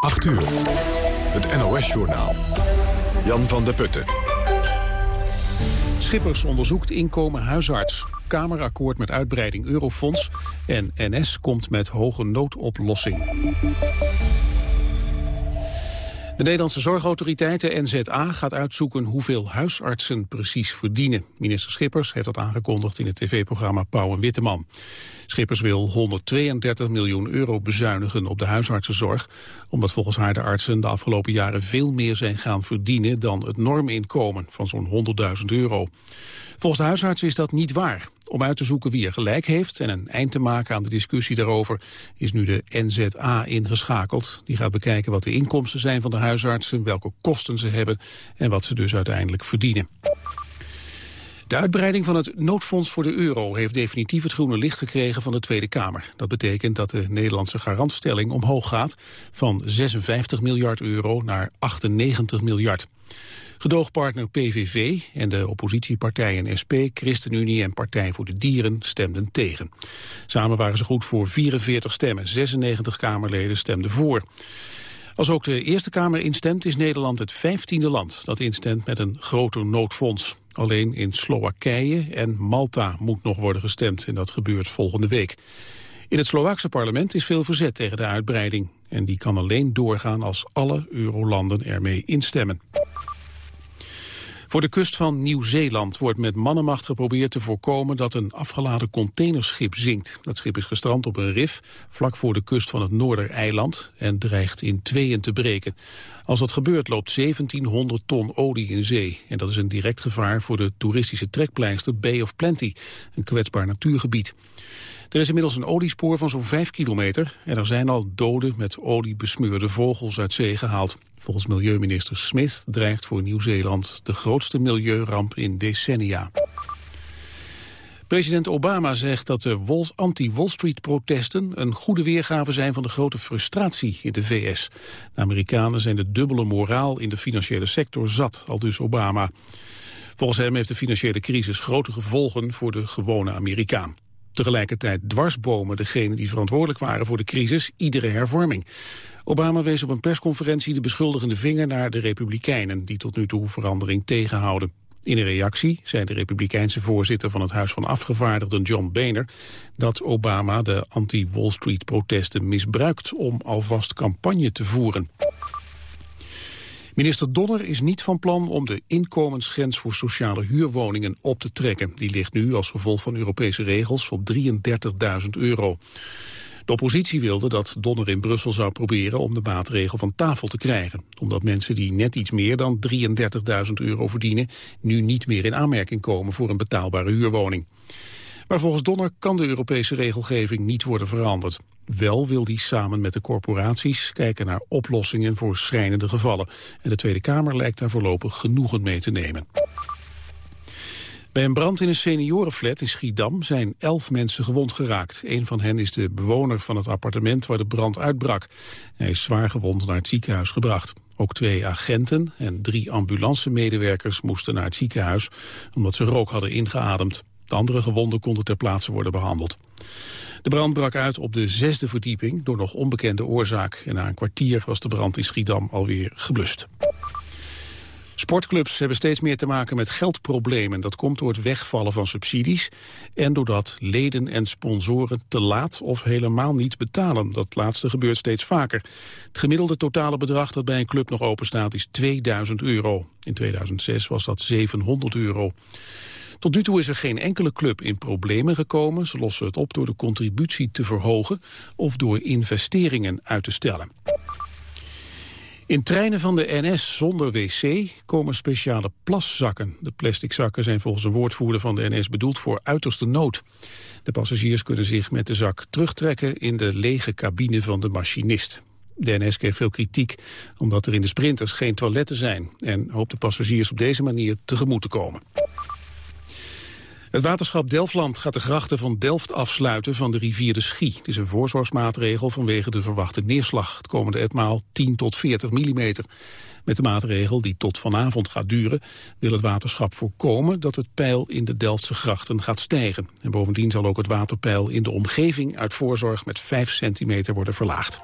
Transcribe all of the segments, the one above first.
8 uur. Het NOS-journaal. Jan van der Putten. Schippers onderzoekt inkomen huisarts. Kamerakkoord met uitbreiding Eurofonds. En NS komt met hoge noodoplossing. De Nederlandse zorgautoriteit, de NZA, gaat uitzoeken hoeveel huisartsen precies verdienen. Minister Schippers heeft dat aangekondigd in het tv-programma Pauw en Witteman. Schippers wil 132 miljoen euro bezuinigen op de huisartsenzorg, omdat volgens haar de artsen de afgelopen jaren veel meer zijn gaan verdienen dan het norminkomen van zo'n 100.000 euro. Volgens de huisartsen is dat niet waar. Om uit te zoeken wie er gelijk heeft en een eind te maken aan de discussie daarover is nu de NZA ingeschakeld. Die gaat bekijken wat de inkomsten zijn van de huisartsen, welke kosten ze hebben en wat ze dus uiteindelijk verdienen. De uitbreiding van het noodfonds voor de euro heeft definitief het groene licht gekregen van de Tweede Kamer. Dat betekent dat de Nederlandse garantstelling omhoog gaat van 56 miljard euro naar 98 miljard. Gedoogpartner PVV en de oppositiepartijen SP, ChristenUnie en Partij voor de Dieren stemden tegen. Samen waren ze goed voor 44 stemmen, 96 Kamerleden stemden voor. Als ook de Eerste Kamer instemt, is Nederland het vijftiende land dat instemt met een groter noodfonds. Alleen in Slowakije en Malta moet nog worden gestemd en dat gebeurt volgende week. In het Slovaakse parlement is veel verzet tegen de uitbreiding. En die kan alleen doorgaan als alle eurolanden ermee instemmen. Voor de kust van Nieuw-Zeeland wordt met mannenmacht geprobeerd te voorkomen dat een afgeladen containerschip zinkt. Dat schip is gestrand op een rif vlak voor de kust van het Noordereiland en dreigt in tweeën te breken. Als dat gebeurt loopt 1700 ton olie in zee en dat is een direct gevaar voor de toeristische trekpleister Bay of Plenty, een kwetsbaar natuurgebied. Er is inmiddels een oliespoor van zo'n 5 kilometer en er zijn al doden met olie besmeurde vogels uit zee gehaald. Volgens milieuminister Smith dreigt voor Nieuw-Zeeland de grootste milieuramp in decennia. President Obama zegt dat de anti-Wall Street-protesten een goede weergave zijn van de grote frustratie in de VS. De Amerikanen zijn de dubbele moraal in de financiële sector zat, al dus Obama. Volgens hem heeft de financiële crisis grote gevolgen voor de gewone Amerikaan. Tegelijkertijd dwarsbomen degenen die verantwoordelijk waren voor de crisis iedere hervorming. Obama wees op een persconferentie de beschuldigende vinger naar de Republikeinen... die tot nu toe verandering tegenhouden. In een reactie zei de republikeinse voorzitter van het Huis van Afgevaardigden John Boehner dat Obama de anti-Wall Street protesten misbruikt om alvast campagne te voeren. Minister Donner is niet van plan om de inkomensgrens voor sociale huurwoningen op te trekken. Die ligt nu als gevolg van Europese regels op 33.000 euro. De oppositie wilde dat Donner in Brussel zou proberen om de maatregel van tafel te krijgen. Omdat mensen die net iets meer dan 33.000 euro verdienen nu niet meer in aanmerking komen voor een betaalbare huurwoning. Maar volgens Donner kan de Europese regelgeving niet worden veranderd. Wel wil hij samen met de corporaties kijken naar oplossingen voor schrijnende gevallen. En de Tweede Kamer lijkt daar voorlopig genoegen mee te nemen. Bij een brand in een seniorenflat in Schiedam zijn elf mensen gewond geraakt. Een van hen is de bewoner van het appartement waar de brand uitbrak. Hij is zwaar gewond naar het ziekenhuis gebracht. Ook twee agenten en drie ambulancemedewerkers moesten naar het ziekenhuis... omdat ze rook hadden ingeademd. De andere gewonden konden ter plaatse worden behandeld. De brand brak uit op de zesde verdieping door nog onbekende oorzaak. En na een kwartier was de brand in Schiedam alweer geblust. Sportclubs hebben steeds meer te maken met geldproblemen. Dat komt door het wegvallen van subsidies en doordat leden en sponsoren te laat of helemaal niet betalen. Dat laatste gebeurt steeds vaker. Het gemiddelde totale bedrag dat bij een club nog open staat is 2000 euro. In 2006 was dat 700 euro. Tot nu toe is er geen enkele club in problemen gekomen. Ze lossen het op door de contributie te verhogen of door investeringen uit te stellen. In treinen van de NS zonder wc komen speciale plaszakken. De plastic zakken zijn volgens een woordvoerder van de NS bedoeld voor uiterste nood. De passagiers kunnen zich met de zak terugtrekken in de lege cabine van de machinist. De NS kreeg veel kritiek omdat er in de sprinters geen toiletten zijn... en hoopt de passagiers op deze manier tegemoet te komen. Het waterschap Delfland gaat de grachten van Delft afsluiten van de rivier de Schie. Het is een voorzorgsmaatregel vanwege de verwachte neerslag. Het komende etmaal 10 tot 40 millimeter. Met de maatregel, die tot vanavond gaat duren, wil het waterschap voorkomen dat het peil in de Delftse grachten gaat stijgen. En bovendien zal ook het waterpeil in de omgeving uit voorzorg met 5 centimeter worden verlaagd.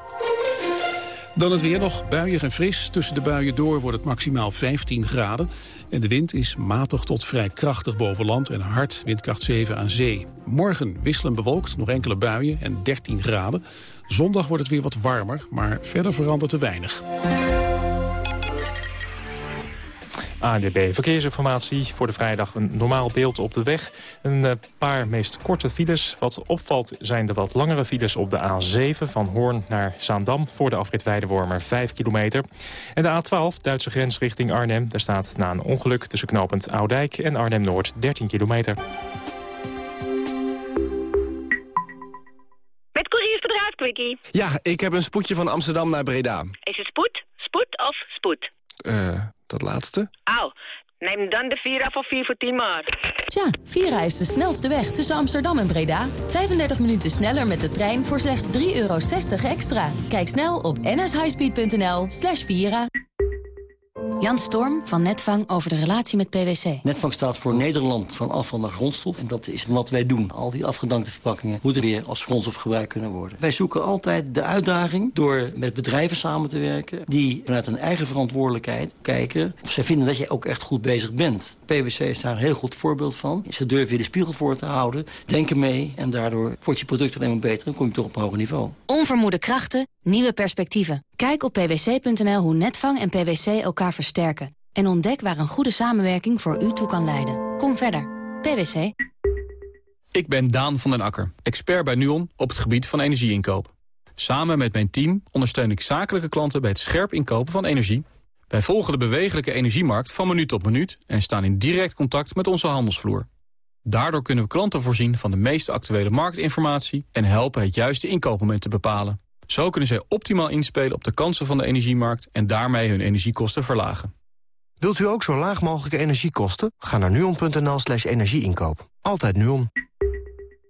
Dan het weer nog buiig en fris. Tussen de buien door wordt het maximaal 15 graden. En de wind is matig tot vrij krachtig boven land en hard, windkracht 7 aan zee. Morgen wisselen bewolkt, nog enkele buien en 13 graden. Zondag wordt het weer wat warmer, maar verder verandert er weinig. ANDB Verkeersinformatie. Voor de vrijdag een normaal beeld op de weg. Een eh, paar meest korte files. Wat opvalt zijn de wat langere files op de A7 van Hoorn naar Zaandam... voor de afrit Weidewormer 5 kilometer. En de A12, Duitse grens richting Arnhem. Daar staat na een ongeluk tussen knooppunt Oudijk en Arnhem-Noord 13 kilometer. Met couriersbedrijf Quickie. Ja, ik heb een spoedje van Amsterdam naar Breda. Is het spoed, spoed of spoed? Eh, dat laatste? Au, neem dan de Vira voor 4 voor 10 maar. Tja, Vira is de snelste weg tussen Amsterdam en Breda. 35 minuten sneller met de trein voor slechts 3,60 euro extra. Kijk snel op nshighspeed.nl slash Vira. Jan Storm van Netvang over de relatie met PwC. Netvang staat voor Nederland van afval naar grondstof. En dat is wat wij doen. Al die afgedankte verpakkingen moeten weer als grondstof gebruikt kunnen worden. Wij zoeken altijd de uitdaging door met bedrijven samen te werken... die vanuit hun eigen verantwoordelijkheid kijken... of zij vinden dat je ook echt goed bezig bent. PwC is daar een heel goed voorbeeld van. Ze durven je de spiegel voor te houden, denken mee... en daardoor wordt je product alleen maar beter en kom je toch op een hoger niveau. Onvermoede krachten, nieuwe perspectieven. Kijk op pwc.nl hoe Netvang en PwC elkaar versterken. En ontdek waar een goede samenwerking voor u toe kan leiden. Kom verder. PwC. Ik ben Daan van den Akker, expert bij NUON op het gebied van energieinkoop. Samen met mijn team ondersteun ik zakelijke klanten bij het scherp inkopen van energie. Wij volgen de bewegelijke energiemarkt van minuut tot minuut... en staan in direct contact met onze handelsvloer. Daardoor kunnen we klanten voorzien van de meest actuele marktinformatie... en helpen het juiste inkoopmoment te bepalen. Zo kunnen zij optimaal inspelen op de kansen van de energiemarkt... en daarmee hun energiekosten verlagen. Wilt u ook zo laag mogelijke energiekosten? Ga naar nuon.nl slash energieinkoop. Altijd Nuon.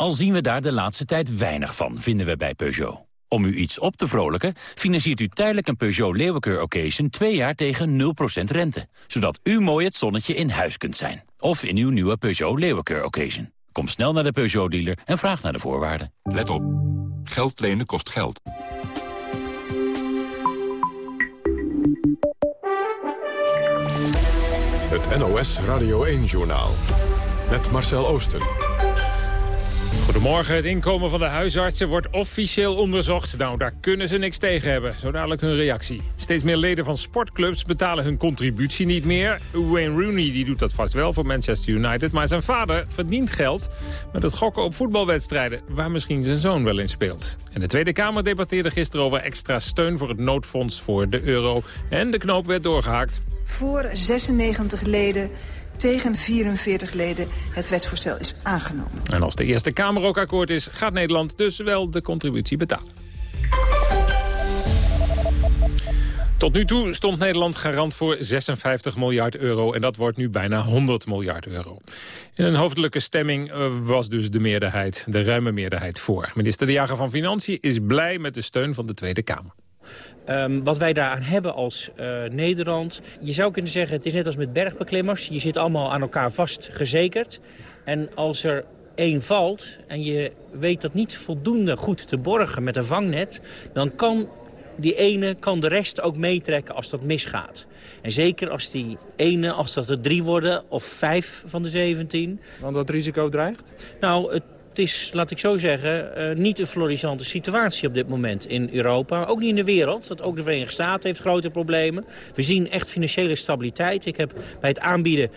Al zien we daar de laatste tijd weinig van, vinden we bij Peugeot. Om u iets op te vrolijken, financiert u tijdelijk een Peugeot Leeuwenkeur Occasion... twee jaar tegen 0% rente. Zodat u mooi het zonnetje in huis kunt zijn. Of in uw nieuwe Peugeot Leeuwenkeur Occasion. Kom snel naar de Peugeot-dealer en vraag naar de voorwaarden. Let op. Geld lenen kost geld. Het NOS Radio 1-journaal. Met Marcel Oosten. Goedemorgen. Het inkomen van de huisartsen wordt officieel onderzocht. Nou, daar kunnen ze niks tegen hebben. Zo dadelijk hun reactie. Steeds meer leden van sportclubs betalen hun contributie niet meer. Wayne Rooney die doet dat vast wel voor Manchester United. Maar zijn vader verdient geld met het gokken op voetbalwedstrijden... waar misschien zijn zoon wel in speelt. En de Tweede Kamer debatteerde gisteren over extra steun... voor het noodfonds voor de euro. En de knoop werd doorgehaakt. Voor 96 leden tegen 44 leden. Het wetsvoorstel is aangenomen. En als de Eerste Kamer ook akkoord is, gaat Nederland dus wel de contributie betalen. Tot nu toe stond Nederland garant voor 56 miljard euro... en dat wordt nu bijna 100 miljard euro. In een hoofdelijke stemming eh, was dus de meerderheid, de ruime meerderheid voor. Minister De Jager van Financiën is blij met de steun van de Tweede Kamer. Um, wat wij daaraan hebben als uh, Nederland... je zou kunnen zeggen, het is net als met bergbeklimmers. Je zit allemaal aan elkaar vastgezekerd. En als er één valt en je weet dat niet voldoende goed te borgen met een vangnet... dan kan die ene kan de rest ook meetrekken als dat misgaat. En zeker als die ene, als dat er drie worden of vijf van de zeventien. Want dat risico dreigt? Nou, het het is, laat ik zo zeggen, uh, niet een florissante situatie op dit moment in Europa. Ook niet in de wereld. Dat ook de Verenigde Staten heeft grote problemen. We zien echt financiële stabiliteit. Ik heb bij het aanbieden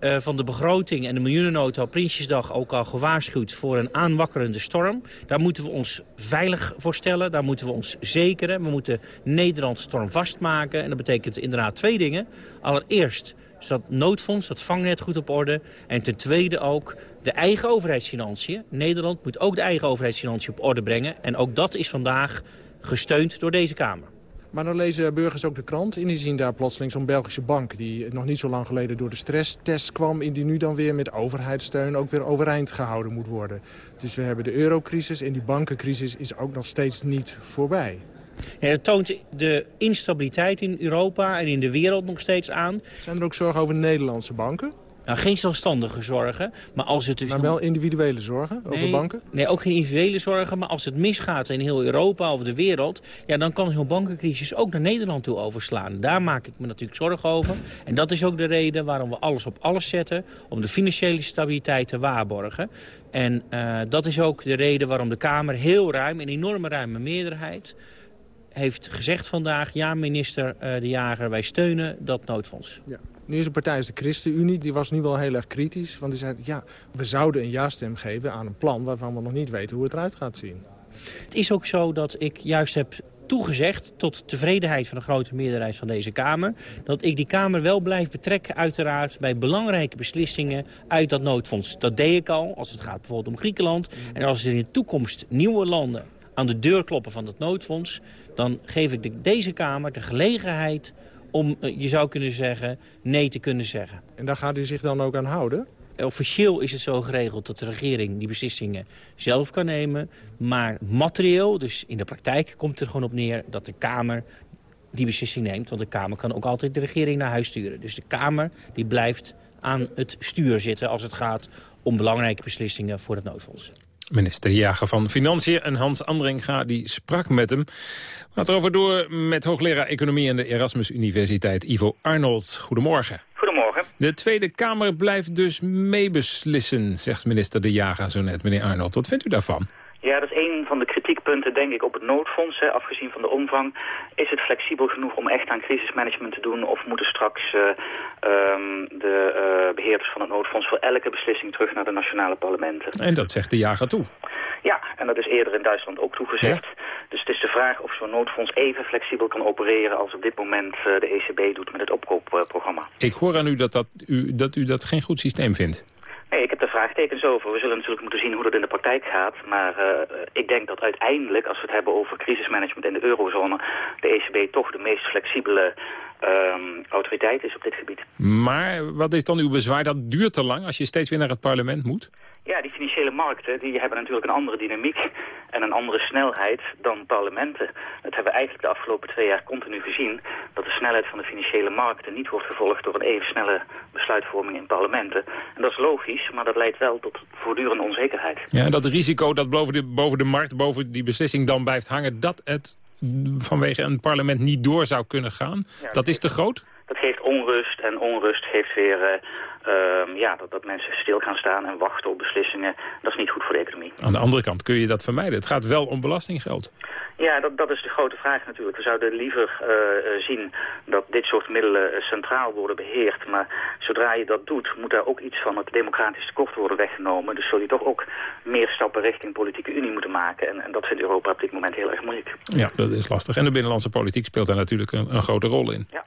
uh, van de begroting en de miljoenennota op Prinsjesdag ook al gewaarschuwd voor een aanwakkerende storm. Daar moeten we ons veilig voor stellen, daar moeten we ons zekeren. We moeten Nederland stormvast maken en dat betekent inderdaad twee dingen. Allereerst is dat noodfonds, dat vangnet goed op orde. En ten tweede ook de eigen overheidsfinanciën. Nederland moet ook de eigen overheidsfinanciën op orde brengen. En ook dat is vandaag gesteund door deze Kamer. Maar dan lezen burgers ook de krant en die zien daar plotseling zo'n Belgische bank... die nog niet zo lang geleden door de stresstest kwam... en die nu dan weer met overheidssteun ook weer overeind gehouden moet worden. Dus we hebben de eurocrisis en die bankencrisis is ook nog steeds niet voorbij. Ja, dat toont de instabiliteit in Europa en in de wereld nog steeds aan. Zijn er ook zorgen over Nederlandse banken? Nou, geen zelfstandige zorgen. Maar, als het dus maar wel individuele zorgen over banken? Nee, ook geen individuele zorgen. Maar als het misgaat in heel Europa of de wereld... Ja, dan kan zo'n bankencrisis ook naar Nederland toe overslaan. Daar maak ik me natuurlijk zorgen over. En dat is ook de reden waarom we alles op alles zetten... om de financiële stabiliteit te waarborgen. En uh, dat is ook de reden waarom de Kamer heel ruim... een enorme ruime meerderheid heeft gezegd vandaag... ja, minister uh, De Jager, wij steunen dat noodfonds. Ja. Nu is een partij als de ChristenUnie, die was nu wel heel erg kritisch. Want die zei, ja, we zouden een ja-stem geven aan een plan... waarvan we nog niet weten hoe het eruit gaat zien. Het is ook zo dat ik juist heb toegezegd, tot tevredenheid van de grote meerderheid van deze Kamer... dat ik die Kamer wel blijf betrekken, uiteraard, bij belangrijke beslissingen uit dat noodfonds. Dat deed ik al, als het gaat bijvoorbeeld om Griekenland. En als er in de toekomst nieuwe landen aan de deur kloppen van dat noodfonds... dan geef ik de, deze Kamer de gelegenheid om, je zou kunnen zeggen, nee te kunnen zeggen. En daar gaat u zich dan ook aan houden? Officieel is het zo geregeld dat de regering die beslissingen zelf kan nemen. Maar materieel, dus in de praktijk, komt er gewoon op neer dat de Kamer die beslissing neemt. Want de Kamer kan ook altijd de regering naar huis sturen. Dus de Kamer die blijft aan het stuur zitten als het gaat om belangrijke beslissingen voor het noodfonds. Minister Jager van Financiën en Hans Andringa die sprak met hem. We gaan erover door met hoogleraar Economie aan de Erasmus Universiteit Ivo Arnold. Goedemorgen. Goedemorgen. De Tweede Kamer blijft dus meebeslissen, zegt minister De Jager zo net, meneer Arnold. Wat vindt u daarvan? Ja, dat is een van de kritiekpunten, denk ik, op het noodfonds. Hè, afgezien van de omvang. Is het flexibel genoeg om echt aan crisismanagement te doen? Of moeten straks uh, um, de uh, beheerders van het noodfonds voor elke beslissing terug naar de nationale parlementen? En dat zegt de jager toe. Ja, en dat is eerder in Duitsland ook toegezegd. Ja? Dus het is de vraag of zo'n noodfonds even flexibel kan opereren... als op dit moment uh, de ECB doet met het opkoopprogramma. Ik hoor aan u dat, dat u dat u dat geen goed systeem vindt. Ik heb er vraagtekens over. We zullen natuurlijk moeten zien hoe dat in de praktijk gaat. Maar uh, ik denk dat uiteindelijk, als we het hebben over crisismanagement in de eurozone... de ECB toch de meest flexibele um, autoriteit is op dit gebied. Maar wat is dan uw bezwaar? Dat duurt te lang als je steeds weer naar het parlement moet? Ja, die financiële markten die hebben natuurlijk een andere dynamiek en een andere snelheid dan parlementen. Dat hebben we eigenlijk de afgelopen twee jaar continu gezien. Dat de snelheid van de financiële markten niet wordt gevolgd door een even snelle besluitvorming in parlementen. En dat is logisch, maar dat leidt wel tot voortdurende onzekerheid. Ja, en dat risico dat boven de, boven de markt, boven die beslissing dan blijft hangen, dat het vanwege een parlement niet door zou kunnen gaan, ja, dat is te groot? Dat geeft onrust en onrust geeft weer... Uh, uh, ja, dat, dat mensen stil gaan staan en wachten op beslissingen. Dat is niet goed voor de economie. Aan de andere kant kun je dat vermijden. Het gaat wel om belastinggeld. Ja, dat, dat is de grote vraag natuurlijk. We zouden liever uh, zien dat dit soort middelen centraal worden beheerd. Maar zodra je dat doet, moet daar ook iets van het democratisch tekort worden weggenomen. Dus zul je toch ook meer stappen richting politieke unie moeten maken. En, en dat vindt Europa op dit moment heel erg moeilijk. Ja, dat is lastig. En de binnenlandse politiek speelt daar natuurlijk een, een grote rol in. Ja.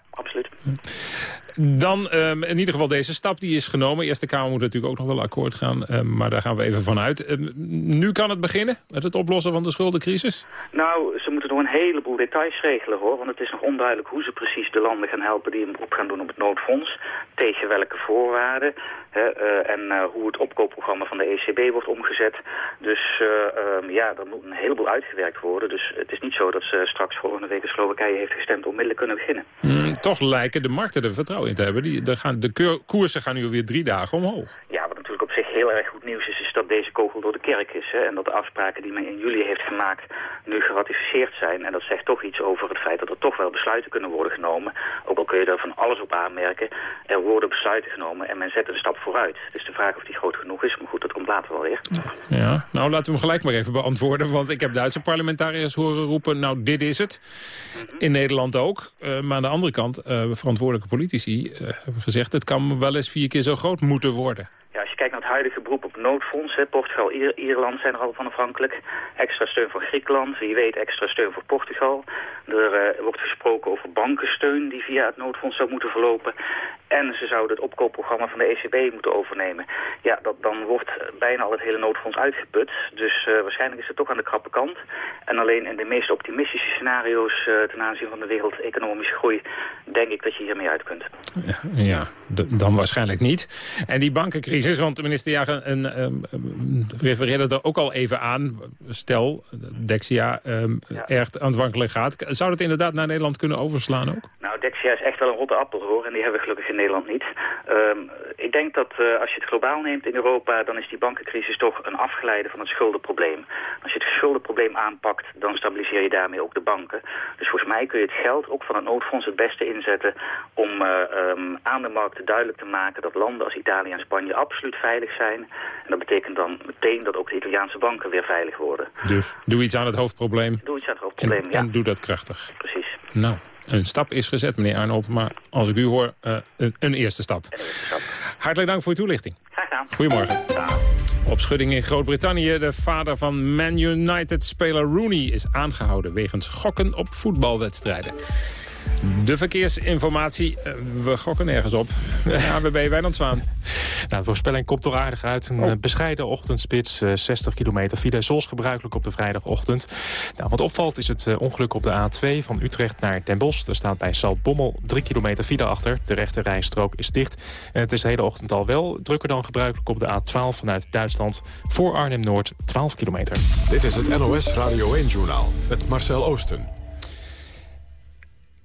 Dan um, in ieder geval deze stap die is genomen. Eerste Kamer moet natuurlijk ook nog wel akkoord gaan. Um, maar daar gaan we even vanuit. Um, nu kan het beginnen met het oplossen van de schuldencrisis? Nou, ze moeten nog een heleboel details regelen hoor. Want het is nog onduidelijk hoe ze precies de landen gaan helpen die een beroep gaan doen op het noodfonds. Tegen welke voorwaarden. Hè, uh, en uh, hoe het opkoopprogramma van de ECB wordt omgezet. Dus uh, ja, er moet een heleboel uitgewerkt worden. Dus het is niet zo dat ze straks volgende week in Slowakije heeft gestemd onmiddellijk kunnen beginnen. Mm, toch lijken de markten er vertrouwen in te hebben. Die, de, gaan, de koersen gaan nu alweer drie dagen omhoog. Ja, wat natuurlijk op zich heel erg goed nieuws is, is dat deze kogel door de kerk is. Hè, en dat de afspraken die men in juli heeft gemaakt nu geratificeerd zijn. En dat zegt toch iets over het feit dat er toch wel besluiten kunnen worden genomen. Ook al kun je daar van alles op aanmerken. Er worden besluiten genomen en men zet een stap vooruit. Dus de vraag of die groot genoeg is, maar goed, dat komt later wel weer. Ja, nou laten we hem gelijk maar even beantwoorden. Want ik heb Duitse parlementariërs horen roepen, nou dit is het. In Nederland ook. Uh, maar aan de andere kant, uh, verantwoordelijke politici uh, hebben gezegd... het kan wel eens vier keer zo groot moeten worden. Als je kijkt naar het huidige beroep op noodfonds, hè, Portugal, Ier Ierland zijn er al van afhankelijk. Extra steun voor Griekenland, wie weet extra steun voor Portugal. Er uh, wordt gesproken over bankensteun die via het noodfonds zou moeten verlopen. En ze zouden het opkoopprogramma van de ECB moeten overnemen. Ja, dat, dan wordt bijna al het hele noodfonds uitgeput. Dus uh, waarschijnlijk is het toch aan de krappe kant. En alleen in de meest optimistische scenario's uh, ten aanzien van de wereldeconomische groei... denk ik dat je hiermee uit kunt. Ja, ja dan waarschijnlijk niet. En die bankencrisis, want de minister Jager een, um, refereerde er ook al even aan. Stel, Dexia um, ja. erg aanvankelijk gaat. Zou dat inderdaad naar Nederland kunnen overslaan ook? Nou, Dexia is echt wel een rotte appel hoor. En die hebben we gelukkig in Nederland niet. Um, ik denk dat uh, als je het globaal neemt in Europa... dan is die bankencrisis toch een afgeleide van het schuldenprobleem. Als je het schuldenprobleem aanpakt, dan stabiliseer je daarmee ook de banken. Dus volgens mij kun je het geld ook van het noodfonds het beste inzetten... om uh, um, aan de markt duidelijk te maken dat landen als Italië en Spanje absoluut veilig zijn. En dat betekent dan meteen dat ook de Italiaanse banken weer veilig worden. Dus doe iets aan het hoofdprobleem. Doe iets aan het hoofdprobleem, en, ja. En doe dat krachtig. Precies. Nou, een stap is gezet, meneer Arnold. Maar als ik u hoor, uh, een, een, eerste stap. Hartelijk dank voor uw toelichting. Graag gedaan. Goedemorgen. Ja. Opschudding in Groot-Brittannië. De vader van Man United-speler Rooney is aangehouden... wegens gokken op voetbalwedstrijden. De verkeersinformatie, uh, we gokken nergens op. AWB Wijnand Zwaan. Nou, de voorspelling komt toch aardig uit. Een oh. bescheiden ochtendspits, uh, 60 kilometer file. Zoals gebruikelijk op de vrijdagochtend. Nou, wat opvalt is het ongeluk op de A2 van Utrecht naar Den Bosch. Er staat bij Zaltbommel 3 kilometer file achter. De rechte rijstrook is dicht. En het is de hele ochtend al wel drukker dan gebruikelijk op de A12 vanuit Duitsland. Voor Arnhem-Noord 12 kilometer. Dit is het NOS Radio 1-journaal met Marcel Oosten.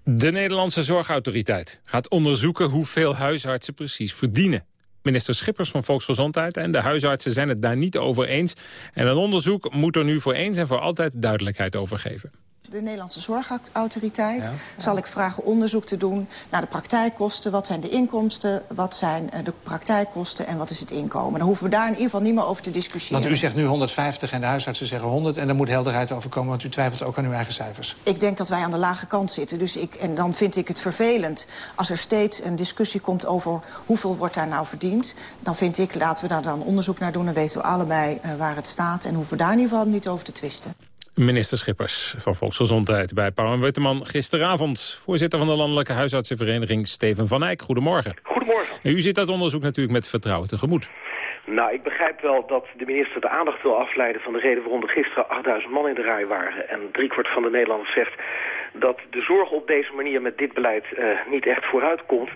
De Nederlandse Zorgautoriteit gaat onderzoeken hoeveel huisartsen precies verdienen. Minister Schippers van Volksgezondheid en de huisartsen zijn het daar niet over eens. En een onderzoek moet er nu voor eens en voor altijd duidelijkheid over geven. De Nederlandse Zorgautoriteit ja, zal ik vragen onderzoek te doen naar de praktijkkosten. Wat zijn de inkomsten, wat zijn de praktijkkosten en wat is het inkomen. Dan hoeven we daar in ieder geval niet meer over te discussiëren. Want u zegt nu 150 en de huisartsen zeggen 100... en daar moet helderheid over komen, want u twijfelt ook aan uw eigen cijfers. Ik denk dat wij aan de lage kant zitten. Dus ik, en dan vind ik het vervelend als er steeds een discussie komt over... hoeveel wordt daar nou verdiend. Dan vind ik, laten we daar dan onderzoek naar doen... dan weten we allebei uh, waar het staat... en hoeven we daar in ieder geval niet over te twisten. Minister Schippers van Volksgezondheid bij Pauw en Witteman gisteravond. Voorzitter van de Landelijke Huisartsenvereniging Steven van Eyck. Goedemorgen. Goedemorgen. U ziet dat onderzoek natuurlijk met vertrouwen tegemoet. Nou, ik begrijp wel dat de minister de aandacht wil afleiden van de reden waarom er gisteren 8000 man in de rij waren. En driekwart van de Nederlanders zegt dat de zorg op deze manier met dit beleid uh, niet echt vooruit komt.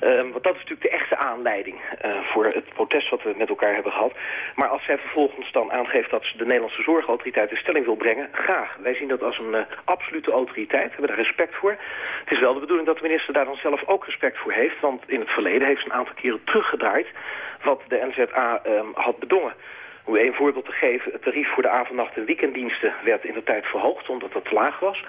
Um, want dat is natuurlijk de echte aanleiding uh, voor het protest wat we met elkaar hebben gehad. Maar als zij vervolgens dan aangeeft dat ze de Nederlandse zorgautoriteit in stelling wil brengen, graag. Wij zien dat als een uh, absolute autoriteit, hebben daar respect voor. Het is wel de bedoeling dat de minister daar dan zelf ook respect voor heeft. Want in het verleden heeft ze een aantal keren teruggedraaid wat de NZA um, had bedongen. Om één voorbeeld te geven, het tarief voor de avondnacht- en weekenddiensten werd in de tijd verhoogd omdat dat te laag was.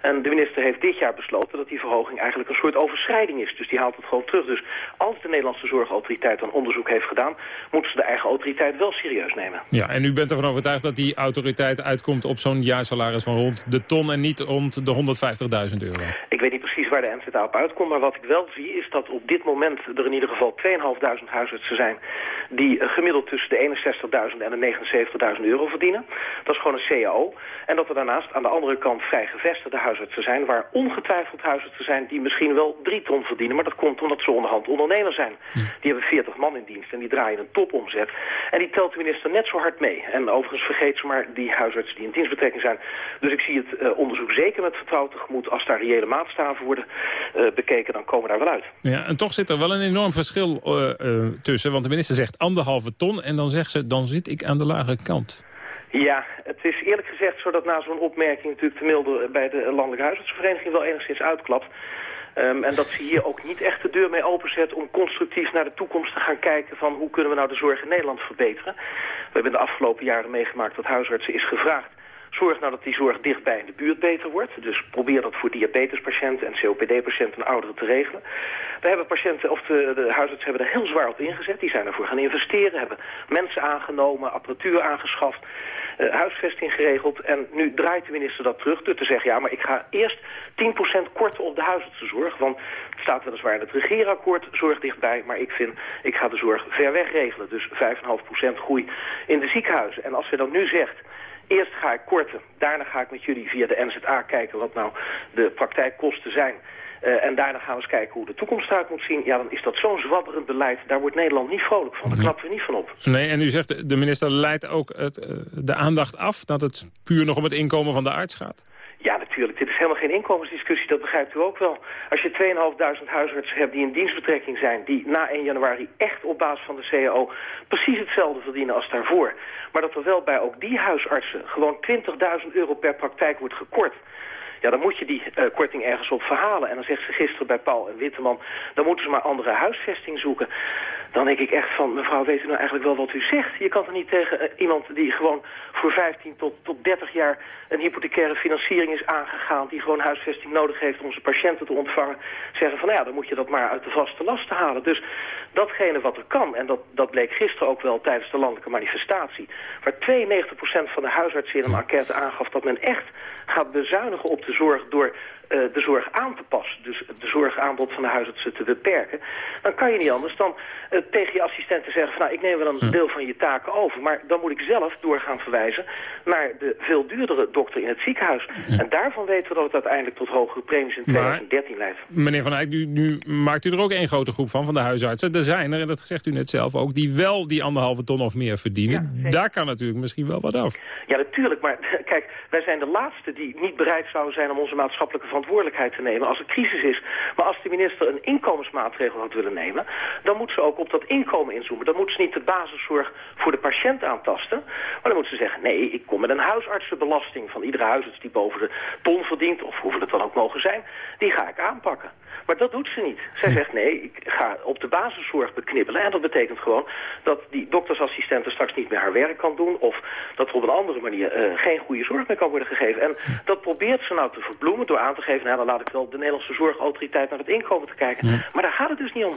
En de minister heeft dit jaar besloten dat die verhoging eigenlijk een soort overschrijding is. Dus die haalt het gewoon terug. Dus als de Nederlandse Zorgautoriteit dan onderzoek heeft gedaan... moeten ze de eigen autoriteit wel serieus nemen. Ja, en u bent ervan overtuigd dat die autoriteit uitkomt op zo'n jaarsalaris van rond de ton... en niet rond de 150.000 euro? Ik weet niet precies waar de NZA op uitkomt. Maar wat ik wel zie is dat op dit moment er in ieder geval 2.500 huisartsen zijn... die gemiddeld tussen de 61.000 en de 79.000 euro verdienen. Dat is gewoon een CAO. En dat er daarnaast aan de andere kant vrij gevestigde huisartsen zijn... waar ongetwijfeld huisartsen zijn die misschien wel drie ton verdienen... maar dat komt omdat ze onderhand ondernemer zijn. Die hebben 40 man in dienst en die draaien een topomzet. En die telt de minister net zo hard mee. En overigens vergeet ze maar die huisartsen die in dienstbetrekking zijn. Dus ik zie het uh, onderzoek zeker met vertrouwen tegemoet. Als daar reële maatstaven worden uh, bekeken, dan komen we daar wel uit. Ja, en toch zit er wel een enorm verschil uh, tussen. Want de minister zegt anderhalve ton en dan zegt ze... dan zit ik aan de lage kant. Ja, het is eerlijk gezegd zo dat na zo'n opmerking natuurlijk de milde bij de Landelijke Huisartsenvereniging wel enigszins uitklapt. Um, en dat ze hier ook niet echt de deur mee openzet om constructief naar de toekomst te gaan kijken van hoe kunnen we nou de zorg in Nederland verbeteren. We hebben de afgelopen jaren meegemaakt dat huisartsen is gevraagd Zorg nou dat die zorg dichtbij in de buurt beter wordt. Dus probeer dat voor diabetespatiënten en COPD-patiënten en ouderen te regelen. We hebben patiënten, of de, de huisartsen hebben er heel zwaar op ingezet. Die zijn ervoor gaan investeren, hebben mensen aangenomen, apparatuur aangeschaft, uh, huisvesting geregeld. En nu draait de minister dat terug door te zeggen... ja, maar ik ga eerst 10% korten op de huisartsenzorg. Want het staat weliswaar in het regeerakkoord zorg dichtbij... maar ik vind, ik ga de zorg ver weg regelen. Dus 5,5% groei in de ziekenhuizen. En als we dan nu zegt... Eerst ga ik korten, daarna ga ik met jullie via de NZA kijken wat nou de praktijkkosten zijn. Eh, en daarna gaan we eens kijken hoe de toekomst eruit moet zien. Ja, dan is dat zo'n zwabberend beleid. Daar wordt Nederland niet vrolijk van. Daar klappen we niet van op. Nee, en u zegt de minister leidt ook het, eh, de aandacht af... dat het puur nog om het inkomen van de arts gaat? Ja, natuurlijk. Dit is helemaal geen inkomensdiscussie, dat begrijpt u ook wel. Als je 2.500 huisartsen hebt die in dienstbetrekking zijn... die na 1 januari echt op basis van de CAO precies hetzelfde verdienen als daarvoor... maar dat er wel bij ook die huisartsen gewoon 20.000 euro per praktijk wordt gekort... Ja, dan moet je die uh, korting ergens op verhalen. En dan zegt ze gisteren bij Paul en Witteman... dan moeten ze maar andere huisvesting zoeken. Dan denk ik echt van, mevrouw, weet u nou eigenlijk wel wat u zegt? Je kan er niet tegen uh, iemand die gewoon voor 15 tot, tot 30 jaar... een hypothecaire financiering is aangegaan... die gewoon huisvesting nodig heeft om zijn patiënten te ontvangen... zeggen van, nou ja, dan moet je dat maar uit de vaste lasten halen. Dus datgene wat er kan, en dat, dat bleek gisteren ook wel tijdens de landelijke manifestatie... waar 92% van de huisartsen in een enquête aangaf dat men echt gaat bezuinigen op de zorg door de zorg aan te passen. Dus de zorgaanbod van de huisartsen te beperken. Dan kan je niet anders dan uh, tegen je assistenten zeggen... van nou, ik neem wel een deel van je taken over. Maar dan moet ik zelf doorgaan verwijzen naar de veel duurdere dokter in het ziekenhuis. En daarvan weten we dat het uiteindelijk tot hogere premies in 2013 leidt. Meneer Van Eyck, nu, nu, maakt u er ook één grote groep van, van de huisartsen. Er zijn er, en dat zegt u net zelf ook, die wel die anderhalve ton of meer verdienen. Ja, Daar kan natuurlijk misschien wel wat af. Ja, natuurlijk. Maar kijk, wij zijn de laatste die niet bereid zouden zijn om onze maatschappelijke verantwoordelijkheid te nemen als er crisis is. Maar als de minister een inkomensmaatregel had willen nemen, dan moet ze ook op dat inkomen inzoomen. Dan moet ze niet de basiszorg voor de patiënt aantasten. Maar dan moet ze zeggen, nee, ik kom met een huisartsenbelasting van iedere huisarts die boven de ton verdient, of hoeveel het dan ook mogen zijn, die ga ik aanpakken. Maar dat doet ze niet. Zij zegt nee, ik ga op de basiszorg beknibbelen. En dat betekent gewoon dat die doktersassistenten straks niet meer haar werk kan doen. Of dat er op een andere manier uh, geen goede zorg meer kan worden gegeven. En dat probeert ze nou te verbloemen door aan te geven... nou dan laat ik wel de Nederlandse zorgautoriteit naar het inkomen te kijken. Ja. Maar daar gaat het dus niet om.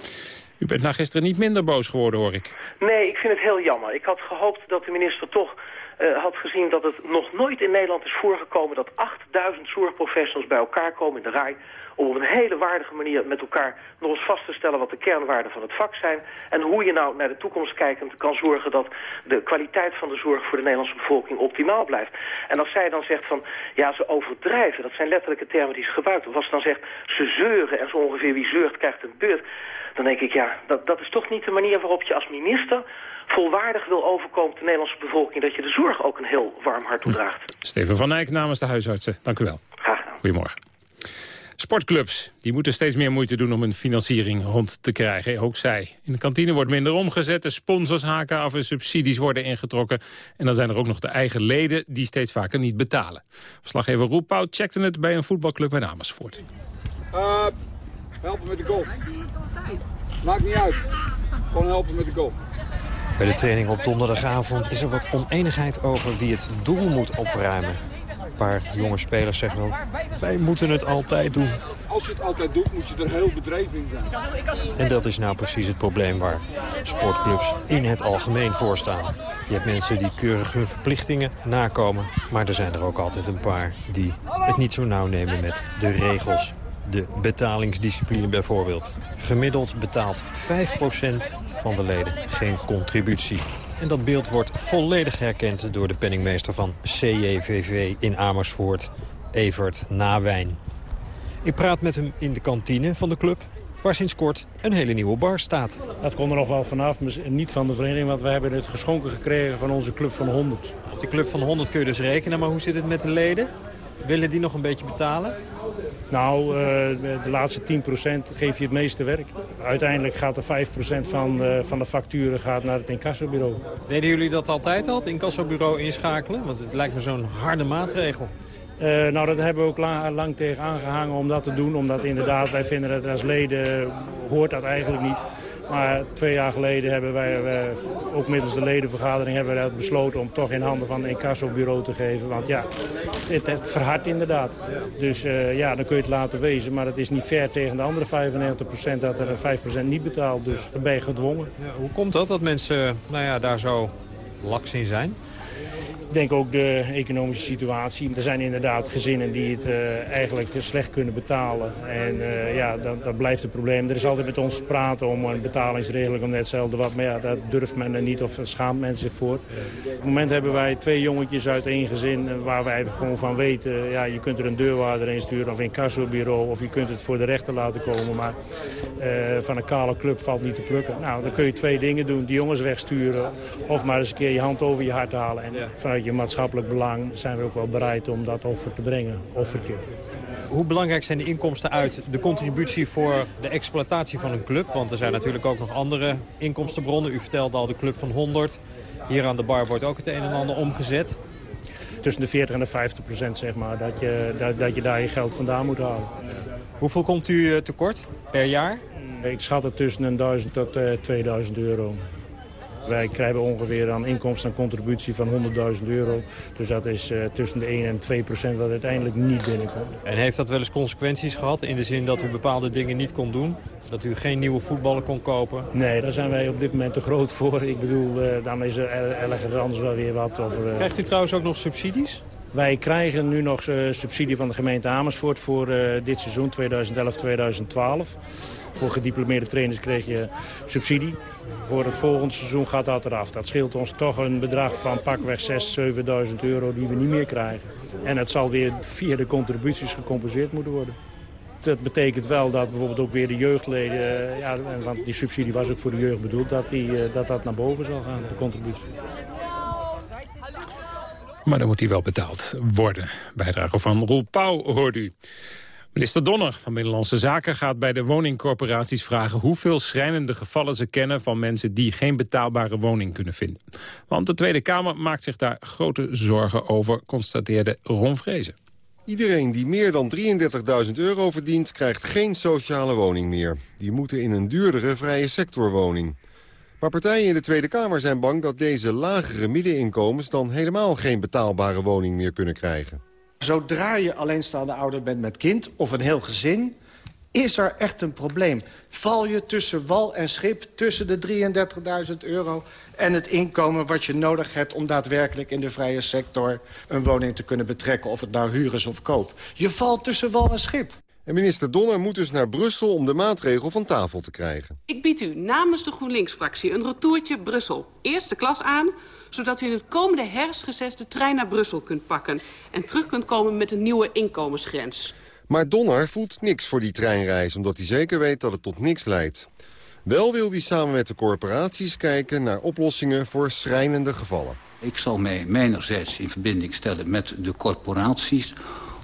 U bent na gisteren niet minder boos geworden, hoor ik. Nee, ik vind het heel jammer. Ik had gehoopt dat de minister toch... Uh, had gezien dat het nog nooit in Nederland is voorgekomen... dat 8000 zorgprofessionals bij elkaar komen in de RAI om op een hele waardige manier met elkaar nog eens vast te stellen wat de kernwaarden van het vak zijn. En hoe je nou naar de toekomst kijkend kan zorgen dat de kwaliteit van de zorg voor de Nederlandse bevolking optimaal blijft. En als zij dan zegt van, ja ze overdrijven, dat zijn letterlijke termen die ze gebruikt. Of als ze dan zegt, ze zeuren en zo ongeveer wie zeurt krijgt een beurt. Dan denk ik, ja, dat, dat is toch niet de manier waarop je als minister volwaardig wil overkomen op de Nederlandse bevolking... dat je de zorg ook een heel warm hart toedraagt. Steven van Eyck namens de huisartsen, dank u wel. Graag gedaan. Goedemorgen. Sportclubs die moeten steeds meer moeite doen om hun financiering rond te krijgen. Ook zij. In de kantine wordt minder omgezet, de sponsors haken af en subsidies worden ingetrokken. En dan zijn er ook nog de eigen leden die steeds vaker niet betalen. Verslaggever Roep Pout checkte het bij een voetbalclub in Amersfoort. Uh, helpen met de golf. Maakt niet uit. Gewoon helpen met de golf. Bij de training op donderdagavond is er wat oneenigheid over wie het doel moet opruimen. Een paar jonge spelers zeggen wel, wij moeten het altijd doen. Als je het altijd doet, moet je er heel bedreven in zijn. En dat is nou precies het probleem waar sportclubs in het algemeen voor staan. Je hebt mensen die keurig hun verplichtingen nakomen. Maar er zijn er ook altijd een paar die het niet zo nauw nemen met de regels. De betalingsdiscipline bijvoorbeeld. Gemiddeld betaalt 5% van de leden geen contributie. En dat beeld wordt volledig herkend door de penningmeester van CJVV in Amersfoort, Evert Nawijn. Ik praat met hem in de kantine van de club, waar sinds kort een hele nieuwe bar staat. Dat komt er nog wel vanaf, maar niet van de vereniging, want wij hebben het geschonken gekregen van onze club van 100. Op die club van 100 kun je dus rekenen, maar hoe zit het met de leden? Willen die nog een beetje betalen? Nou, uh, de laatste 10% geef je het meeste werk. Uiteindelijk gaat er 5% van de, van de facturen gaat naar het incassobureau. Deden jullie dat altijd al, het incassobureau inschakelen? Want het lijkt me zo'n harde maatregel. Uh, nou, dat hebben we ook lang, lang tegen aangehangen om dat te doen. Omdat inderdaad, wij vinden dat als leden hoort dat eigenlijk niet. Maar twee jaar geleden hebben wij, wij ook middels de ledenvergadering, hebben wij besloten om toch in handen van een incassobureau te geven. Want ja, het, het verhardt inderdaad. Dus uh, ja, dan kun je het laten wezen. Maar het is niet fair tegen de andere 95% dat er 5% niet betaalt. Dus dan ben je gedwongen. Ja, hoe komt dat, dat mensen nou ja, daar zo laks in zijn? Ik denk ook de economische situatie. Er zijn inderdaad gezinnen die het uh, eigenlijk slecht kunnen betalen. En uh, ja, dat, dat, blijft een probleem. Er is altijd met ons te praten om een betalingsregeling om net hetzelfde wat. Maar ja, dat durft men er niet of schaamt men zich voor. Op het moment hebben wij twee jongetjes uit één gezin eh, waar wij gewoon van weten. Ja, je kunt er een deurwaarder in sturen of een kassobureau of je kunt het voor de rechter laten komen. Maar uh, van een kale club valt niet te plukken. Nou, dan kun je twee dingen doen. Die jongens wegsturen of maar eens een keer je hand over je hart halen. En vanuit je maatschappelijk belang zijn we ook wel bereid om dat offer te brengen. Offertje. Hoe belangrijk zijn de inkomsten uit de contributie voor de exploitatie van een club? Want er zijn natuurlijk ook nog andere inkomstenbronnen. U vertelde al de club van 100. Hier aan de bar wordt ook het een en ander omgezet. Tussen de 40 en de 50 procent, zeg maar, dat je, dat, dat je daar je geld vandaan moet halen. Hoeveel komt u tekort per jaar? Ik schat het tussen een 1000 tot 2000 euro. Wij krijgen ongeveer aan inkomsten en contributie van 100.000 euro. Dus dat is uh, tussen de 1 en 2 procent wat uiteindelijk niet binnenkomt. En heeft dat wel eens consequenties gehad in de zin dat u bepaalde dingen niet kon doen? Dat u geen nieuwe voetballen kon kopen? Nee, daar zijn wij op dit moment te groot voor. Ik bedoel, uh, dan is er ergens anders wel weer wat. Of, uh... Krijgt u trouwens ook nog subsidies? Wij krijgen nu nog subsidie van de gemeente Amersfoort voor dit seizoen 2011-2012. Voor gediplomeerde trainers kreeg je subsidie. Voor het volgende seizoen gaat dat eraf. Dat scheelt ons toch een bedrag van pakweg 6.000, 7.000 euro die we niet meer krijgen. En het zal weer via de contributies gecompenseerd moeten worden. Dat betekent wel dat bijvoorbeeld ook weer de jeugdleden... Ja, want die subsidie was ook voor de jeugd bedoeld... dat die, dat, dat naar boven zal gaan, de contributie. Maar dan moet hij wel betaald worden. Bijdrage van Roel Pauw hoort u. Minister Donner van Binnenlandse Zaken gaat bij de woningcorporaties vragen... hoeveel schrijnende gevallen ze kennen van mensen die geen betaalbare woning kunnen vinden. Want de Tweede Kamer maakt zich daar grote zorgen over, constateerde Ron Vrezen. Iedereen die meer dan 33.000 euro verdient, krijgt geen sociale woning meer. Die moeten in een duurdere vrije sectorwoning. Maar partijen in de Tweede Kamer zijn bang dat deze lagere middeninkomens... dan helemaal geen betaalbare woning meer kunnen krijgen. Zodra je alleenstaande ouder bent met kind of een heel gezin... is er echt een probleem. Val je tussen wal en schip, tussen de 33.000 euro... en het inkomen wat je nodig hebt om daadwerkelijk in de vrije sector... een woning te kunnen betrekken, of het nou huur is of koop. Je valt tussen wal en schip. En minister Donner moet dus naar Brussel om de maatregel van tafel te krijgen. Ik bied u namens de GroenLinks-fractie een retourtje Brussel. Eerste klas aan, zodat u in het komende herfstreces de trein naar Brussel kunt pakken... en terug kunt komen met een nieuwe inkomensgrens. Maar Donner voelt niks voor die treinreis... omdat hij zeker weet dat het tot niks leidt. Wel wil hij samen met de corporaties kijken naar oplossingen voor schrijnende gevallen. Ik zal mij mijnerzijds in verbinding stellen met de corporaties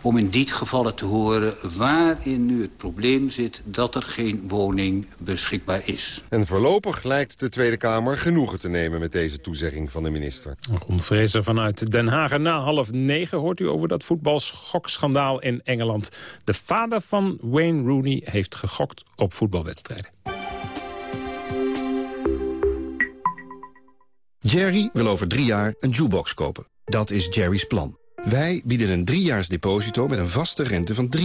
om in die gevallen te horen waarin nu het probleem zit dat er geen woning beschikbaar is. En voorlopig lijkt de Tweede Kamer genoegen te nemen met deze toezegging van de minister. Ron vanuit Den Haag. Na half negen hoort u over dat voetbalschokschandaal in Engeland. De vader van Wayne Rooney heeft gegokt op voetbalwedstrijden. Jerry wil over drie jaar een jukebox kopen. Dat is Jerry's plan. Wij bieden een driejaars deposito met een vaste rente van 3,75%.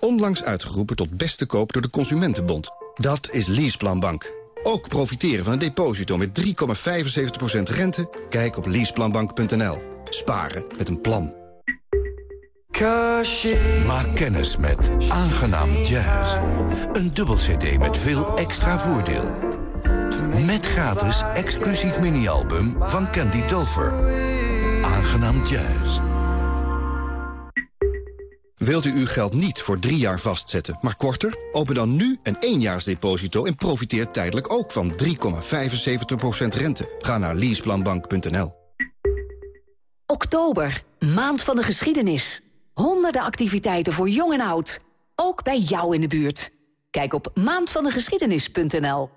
Onlangs uitgeroepen tot beste koop door de Consumentenbond. Dat is Leaseplan Bank. Ook profiteren van een deposito met 3,75% rente? Kijk op leaseplanbank.nl. Sparen met een plan. Maak kennis met Aangenaam Jazz. Een dubbel cd met veel extra voordeel. Met gratis exclusief mini-album van Candy Dover. Aangenaam Jazz. Wilt u uw geld niet voor drie jaar vastzetten, maar korter? Open dan nu een éénjaarsdeposito en profiteer tijdelijk ook van 3,75% rente. Ga naar leaseplanbank.nl. Oktober, maand van de geschiedenis. Honderden activiteiten voor jong en oud. Ook bij jou in de buurt. Kijk op maandvandegeschiedenis.nl.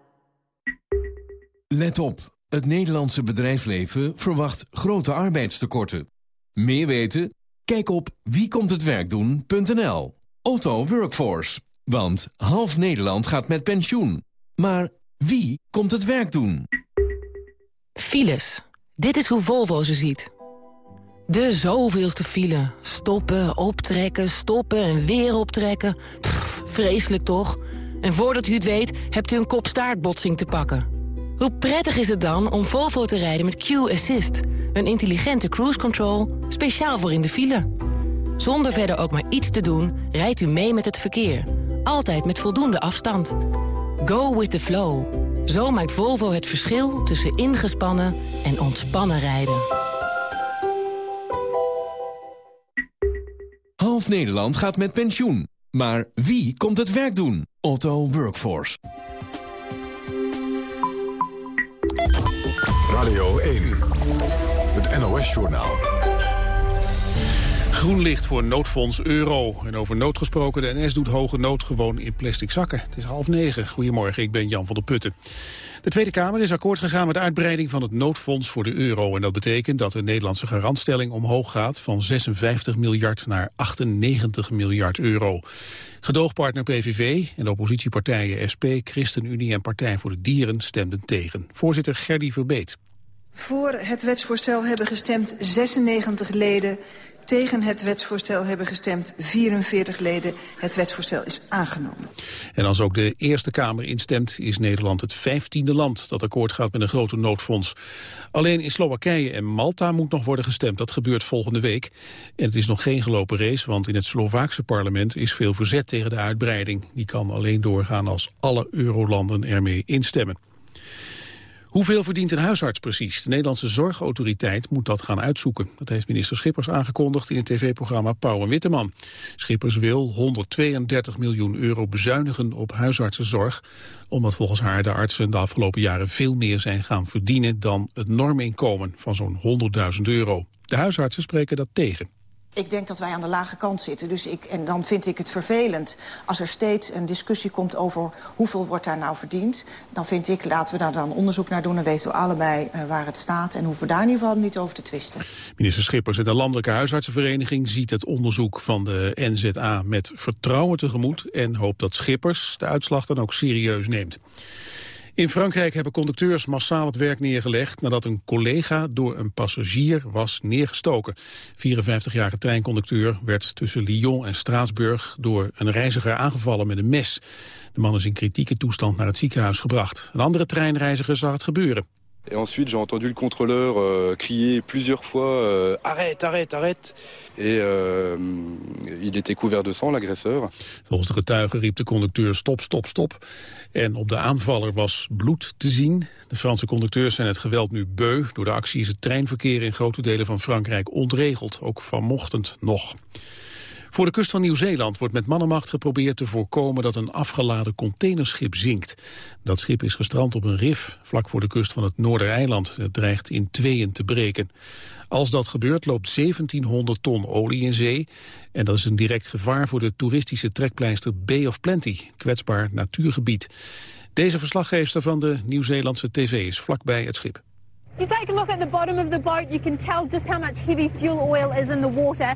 Let op. Het Nederlandse bedrijfsleven verwacht grote arbeidstekorten. Meer weten? Kijk op wiekomthetwerkdoen.nl. Otto Workforce. Want half Nederland gaat met pensioen. Maar wie komt het werk doen? Files. Dit is hoe Volvo ze ziet. De zoveelste file. Stoppen, optrekken, stoppen en weer optrekken. Vreselijk toch? En voordat u het weet, hebt u een kopstaartbotsing te pakken. Hoe prettig is het dan om Volvo te rijden met Q-Assist? Een intelligente cruise control, speciaal voor in de file. Zonder verder ook maar iets te doen, rijdt u mee met het verkeer. Altijd met voldoende afstand. Go with the flow. Zo maakt Volvo het verschil tussen ingespannen en ontspannen rijden. Half Nederland gaat met pensioen. Maar wie komt het werk doen? Otto Workforce. Radio 1. Het NOS-journaal. Groen licht voor noodfonds euro. En over nood gesproken, de NS doet hoge nood gewoon in plastic zakken. Het is half negen. Goedemorgen, ik ben Jan van der Putten. De Tweede Kamer is akkoord gegaan met de uitbreiding van het noodfonds voor de euro. En dat betekent dat de Nederlandse garantstelling omhoog gaat van 56 miljard naar 98 miljard euro. Gedoogpartner PVV en de oppositiepartijen SP, ChristenUnie en Partij voor de Dieren stemden tegen. Voorzitter Gerdy Verbeet. Voor het wetsvoorstel hebben gestemd 96 leden. Tegen het wetsvoorstel hebben gestemd 44 leden. Het wetsvoorstel is aangenomen. En als ook de Eerste Kamer instemt, is Nederland het vijftiende land dat akkoord gaat met een grote noodfonds. Alleen in Slowakije en Malta moet nog worden gestemd. Dat gebeurt volgende week. En het is nog geen gelopen race, want in het Slovaakse parlement is veel verzet tegen de uitbreiding. Die kan alleen doorgaan als alle eurolanden ermee instemmen. Hoeveel verdient een huisarts precies? De Nederlandse Zorgautoriteit moet dat gaan uitzoeken. Dat heeft minister Schippers aangekondigd in het tv-programma Pauw en Witteman. Schippers wil 132 miljoen euro bezuinigen op huisartsenzorg... omdat volgens haar de artsen de afgelopen jaren veel meer zijn gaan verdienen... dan het norminkomen van zo'n 100.000 euro. De huisartsen spreken dat tegen. Ik denk dat wij aan de lage kant zitten. Dus ik, en dan vind ik het vervelend als er steeds een discussie komt over hoeveel wordt daar nou verdiend. Dan vind ik, laten we daar dan onderzoek naar doen. Dan weten we allebei uh, waar het staat en hoeven we daar in ieder geval niet over te twisten. Minister Schippers en de Landelijke Huisartsenvereniging ziet het onderzoek van de NZA met vertrouwen tegemoet en hoopt dat Schippers de uitslag dan ook serieus neemt. In Frankrijk hebben conducteurs massaal het werk neergelegd nadat een collega door een passagier was neergestoken. 54-jarige treinconducteur werd tussen Lyon en Straatsburg door een reiziger aangevallen met een mes. De man is in kritieke toestand naar het ziekenhuis gebracht. Een andere treinreiziger zag het gebeuren. Et ensuite, j'ai entendu le contrôleur euh, crier plusieurs fois euh, arrête, arrête, arrête. Et euh, il était couvert de sang, l'agresseur. Volgens de getuigen riep de conducteur stop, stop, stop. En op de aanvaller was bloed te zien. De Franse conducteurs zijn het geweld nu beu. Door de actie is het treinverkeer in grote delen van Frankrijk ontregeld. Ook vanochtend nog. Voor de kust van Nieuw-Zeeland wordt met mannenmacht geprobeerd te voorkomen dat een afgeladen containerschip zinkt. Dat schip is gestrand op een rif vlak voor de kust van het Noordereiland. Het dreigt in tweeën te breken. Als dat gebeurt loopt 1700 ton olie in zee. En dat is een direct gevaar voor de toeristische trekpleister Bay of Plenty, kwetsbaar natuurgebied. Deze verslaggever van de Nieuw-Zeelandse tv is vlakbij het schip. If you take a look at the bottom of the boat, you can tell just how much heavy fuel oil is in the water.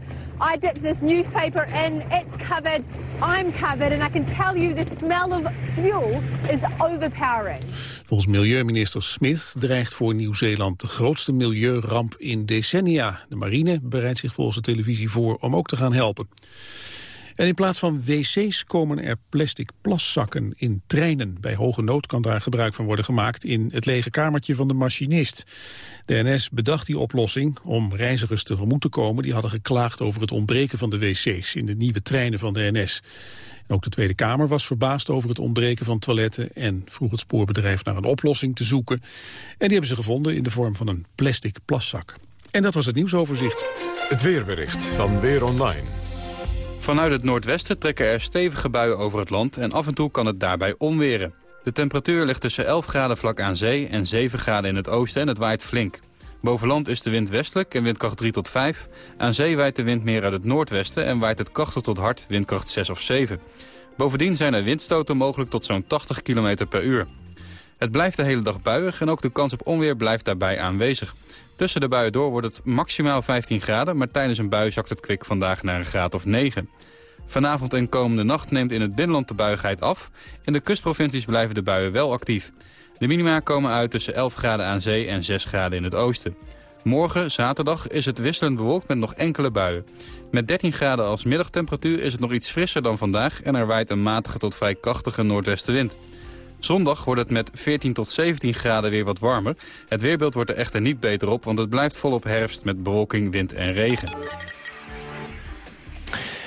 I dipped this newspaper in, it's covered, I'm covered, and I can tell you the smell of fuel is overpowering. Volgens milieuminister Smith dreigt voor Nieuw-Zeeland de grootste milieuramp in decennia. De marine bereidt zich volgens de televisie voor om ook te gaan helpen. En in plaats van wc's komen er plastic plaszakken in treinen. Bij hoge nood kan daar gebruik van worden gemaakt in het lege kamertje van de machinist. De NS bedacht die oplossing om reizigers tegemoet te komen... die hadden geklaagd over het ontbreken van de wc's in de nieuwe treinen van de NS. Ook de Tweede Kamer was verbaasd over het ontbreken van toiletten... en vroeg het spoorbedrijf naar een oplossing te zoeken. En die hebben ze gevonden in de vorm van een plastic plaszak. En dat was het nieuwsoverzicht. Het weerbericht van Weer Online. Vanuit het noordwesten trekken er stevige buien over het land en af en toe kan het daarbij onweren. De temperatuur ligt tussen 11 graden vlak aan zee en 7 graden in het oosten en het waait flink. Boven land is de wind westelijk en windkracht 3 tot 5. Aan zee waait de wind meer uit het noordwesten en waait het krachtig tot hard windkracht 6 of 7. Bovendien zijn er windstoten mogelijk tot zo'n 80 km per uur. Het blijft de hele dag buiig en ook de kans op onweer blijft daarbij aanwezig. Tussen de buien door wordt het maximaal 15 graden... maar tijdens een bui zakt het kwik vandaag naar een graad of 9. Vanavond en komende nacht neemt in het binnenland de buigheid af. In de kustprovincies blijven de buien wel actief. De minima komen uit tussen 11 graden aan zee en 6 graden in het oosten. Morgen, zaterdag, is het wisselend bewolkt met nog enkele buien. Met 13 graden als middagtemperatuur is het nog iets frisser dan vandaag... en er waait een matige tot vrij krachtige noordwestenwind. Zondag wordt het met 14 tot 17 graden weer wat warmer. Het weerbeeld wordt er echter niet beter op, want het blijft volop herfst met bewolking, wind en regen.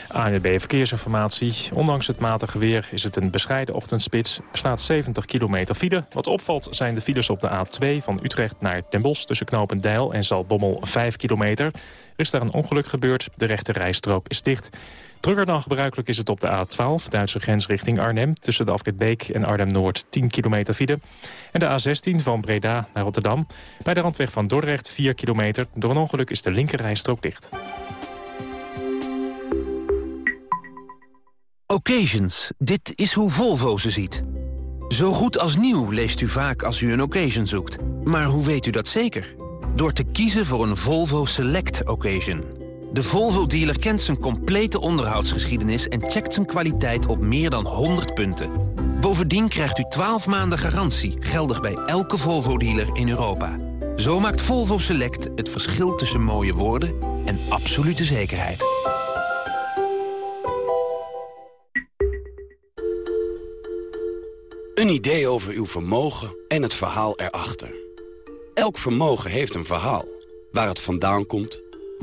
ANWB Verkeersinformatie. Ondanks het matige weer is het een bescheiden ochtendspits. Er staat 70 kilometer file. Wat opvalt zijn de files op de A2 van Utrecht naar Den Bosch... tussen Knopendijl en Zalbommel 5 kilometer. Er is daar een ongeluk gebeurd. De rechte rijstrook is dicht. Drukker dan gebruikelijk is het op de A12, Duitse grens richting Arnhem... tussen de afrit Beek en Arnhem-Noord 10 kilometer file. En de A16 van Breda naar Rotterdam. Bij de randweg van Dordrecht 4 kilometer. Door een ongeluk is de linker rijstrook dicht. Occasions. Dit is hoe Volvo ze ziet. Zo goed als nieuw leest u vaak als u een occasion zoekt. Maar hoe weet u dat zeker? Door te kiezen voor een Volvo Select Occasion. De Volvo-dealer kent zijn complete onderhoudsgeschiedenis... en checkt zijn kwaliteit op meer dan 100 punten. Bovendien krijgt u 12 maanden garantie... geldig bij elke Volvo-dealer in Europa. Zo maakt Volvo Select het verschil tussen mooie woorden en absolute zekerheid. Een idee over uw vermogen en het verhaal erachter. Elk vermogen heeft een verhaal. Waar het vandaan komt,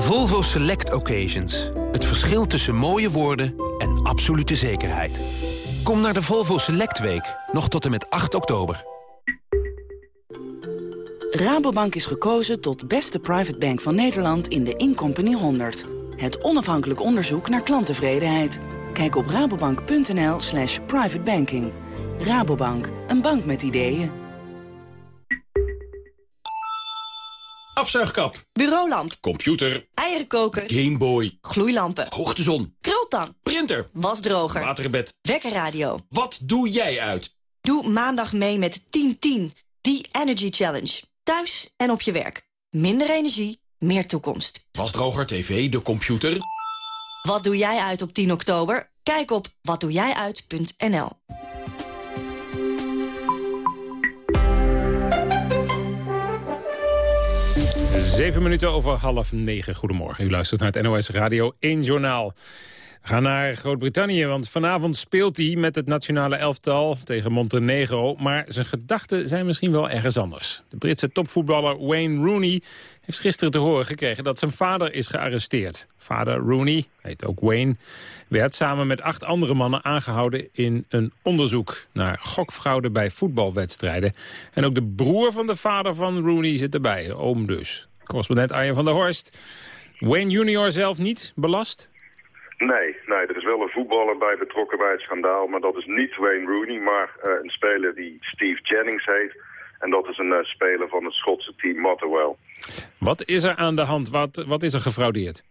Volvo Select Occasions. Het verschil tussen mooie woorden en absolute zekerheid. Kom naar de Volvo Select Week, nog tot en met 8 oktober. Rabobank is gekozen tot beste private bank van Nederland in de Incompany 100. Het onafhankelijk onderzoek naar klanttevredenheid. Kijk op rabobank.nl slash privatebanking. Rabobank, een bank met ideeën. Afzuigkap. Bureaulamp. Computer. Eierenkoker. Gameboy. Gloeilampen. Hoogtezon. Krultang. Printer. Wasdroger. Waterbed. Wekkerradio. Wat doe jij uit? Doe maandag mee met 1010. Die Energy Challenge. Thuis en op je werk. Minder energie, meer toekomst. Wasdroger, tv, de computer. Wat doe jij uit op 10 oktober? Kijk op watdoejijuit.nl. Zeven minuten over half negen. Goedemorgen. U luistert naar het NOS Radio 1 Journaal. Gaan naar Groot-Brittannië, want vanavond speelt hij met het nationale elftal tegen Montenegro. Maar zijn gedachten zijn misschien wel ergens anders. De Britse topvoetballer Wayne Rooney heeft gisteren te horen gekregen dat zijn vader is gearresteerd. Vader Rooney, heet ook Wayne, werd samen met acht andere mannen aangehouden in een onderzoek naar gokfraude bij voetbalwedstrijden. En ook de broer van de vader van Rooney zit erbij, oom dus. Correspondent Arjen van der Horst. Wayne junior zelf niet belast? Nee, nee, er is wel een voetballer bij betrokken bij het schandaal, maar dat is niet Wayne Rooney, maar uh, een speler die Steve Jennings heet. En dat is een uh, speler van het Schotse team Motherwell. Wat is er aan de hand? Wat, wat is er gefraudeerd?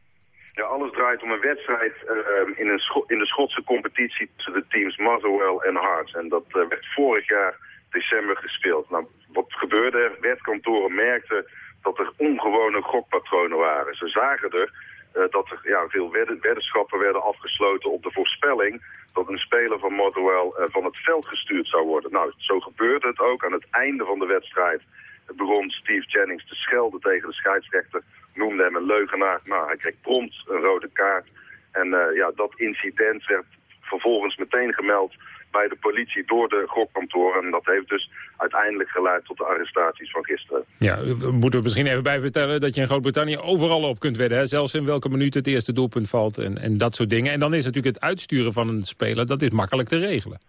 Ja, alles draait om een wedstrijd uh, in, een in de Schotse competitie tussen de teams Motherwell en Hearts. En dat werd vorig jaar december gespeeld. Nou, wat gebeurde er? Wetkantoren merkten dat er ongewone gokpatronen waren. Ze zagen er uh, dat er ja, veel wedden, weddenschappen werden afgesloten op de voorspelling dat een speler van Motherwell uh, van het veld gestuurd zou worden. Nou, zo gebeurde het ook. Aan het einde van de wedstrijd begon Steve Jennings te schelden tegen de scheidsrechter, noemde hem een leugenaar. Nou, hij kreeg prompt een rode kaart. En uh, ja, dat incident werd vervolgens meteen gemeld bij de politie door de gokkantoren. En dat heeft dus uiteindelijk geleid tot de arrestaties van gisteren. Ja, moeten we misschien even bij vertellen dat je in Groot-Brittannië overal op kunt wedden. Hè? Zelfs in welke minuut het eerste doelpunt valt en, en dat soort dingen. En dan is natuurlijk het uitsturen van een speler, dat is makkelijk te regelen.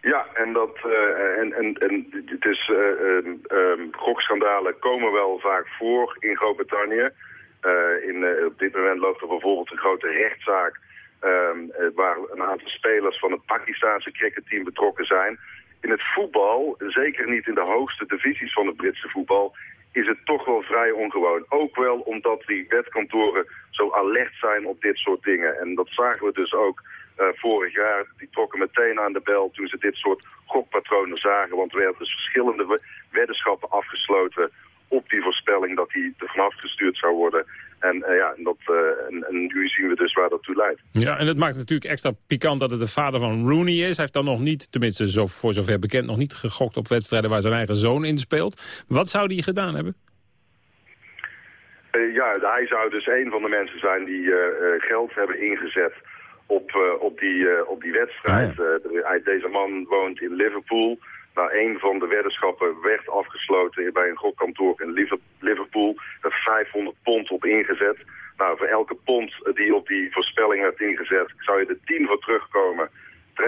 Ja, en, dat, uh, en, en, en het is, uh, uh, gokschandalen komen wel vaak voor in Groot-Brittannië. in, op dit moment loopt er bijvoorbeeld een grote rechtszaak Um, waar een aantal spelers van het Pakistanse cricketteam betrokken zijn. In het voetbal, zeker niet in de hoogste divisies van het Britse voetbal, is het toch wel vrij ongewoon. Ook wel omdat die wetkantoren zo alert zijn op dit soort dingen. En dat zagen we dus ook vorig jaar. Die trokken meteen aan de bel toen ze dit soort gokpatronen zagen. Want er werden dus verschillende weddenschappen afgesloten op die voorspelling dat hij er vanaf gestuurd zou worden. En, ja, dat, en, en, nu zien we dus waar dat toe leidt. Ja, en het maakt natuurlijk extra pikant dat het de vader van Rooney is. Hij heeft dan nog niet, tenminste zo, voor zover bekend, nog niet gegokt op wedstrijden waar zijn eigen zoon in speelt. Wat zou hij gedaan hebben? ja, hij zou dus een van de mensen zijn die geld hebben ingezet op, op, die, op die wedstrijd. Ah, deze man woont in Liverpool. Nou, een van de weddenschappen werd afgesloten bij een gokkantoor in Liverpool. Er 500 pond op ingezet. Nou, voor elke pond die op die voorspelling werd ingezet, zou je er 10 voor terugkomen,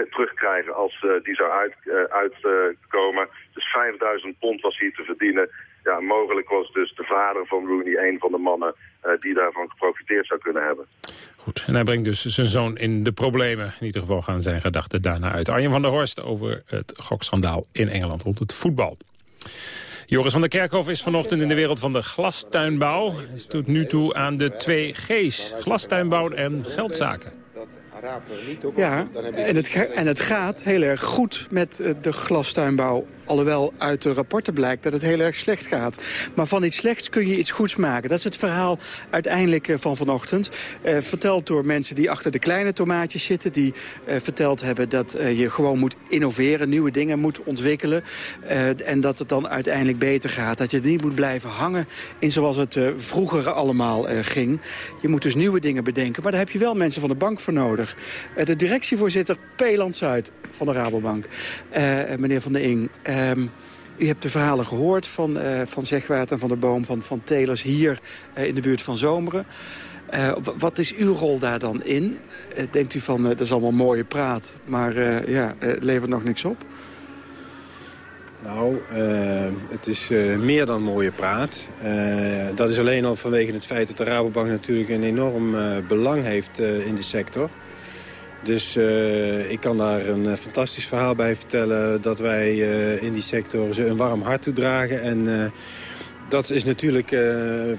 terugkrijgen als uh, die zou uitkomen. Uit, uh, dus 5000 pond was hier te verdienen. Ja, mogelijk was dus de vader van Rooney een van de mannen uh, die daarvan geprofiteerd zou kunnen hebben. Goed, en hij brengt dus zijn zoon in de problemen. In ieder geval gaan zijn gedachten daarna uit. Arjen van der Horst over het gokschandaal in Engeland rond het voetbal. Joris van der Kerkhof is vanochtend in de wereld van de glastuinbouw. Hij tot nu toe aan de twee G's. Glastuinbouw en geldzaken. Ja, en het, en het gaat heel erg goed met eh, de glastuinbouw. Alhoewel uit de rapporten blijkt dat het heel erg slecht gaat. Maar van iets slechts kun je iets goeds maken. Dat is het verhaal uiteindelijk eh, van vanochtend. Eh, verteld door mensen die achter de kleine tomaatjes zitten. Die eh, verteld hebben dat je gewoon moet innoveren. Nieuwe dingen moet ontwikkelen. En dat het dan uiteindelijk beter gaat. Dat je niet moet blijven hangen in zoals het vroeger allemaal ging. Je moet dus nieuwe dingen bedenken. Maar daar heb je wel mensen van de bank voor nodig. de directievoorzitter Peland Zuid van de Rabobank. meneer Van der Ing. Um, u hebt de verhalen gehoord van, uh, van Zegwaard en van de Boom, van, van telers hier uh, in de buurt van Zomeren. Uh, wat is uw rol daar dan in? denkt u van, dat is allemaal mooie praat, maar ja, levert nog niks op? Nou, het is meer dan mooie praat. dat is alleen al vanwege het feit dat de Rabobank natuurlijk een enorm belang heeft in de sector. Dus uh, ik kan daar een uh, fantastisch verhaal bij vertellen... dat wij uh, in die sector ze een warm hart toedragen. En dat is natuurlijk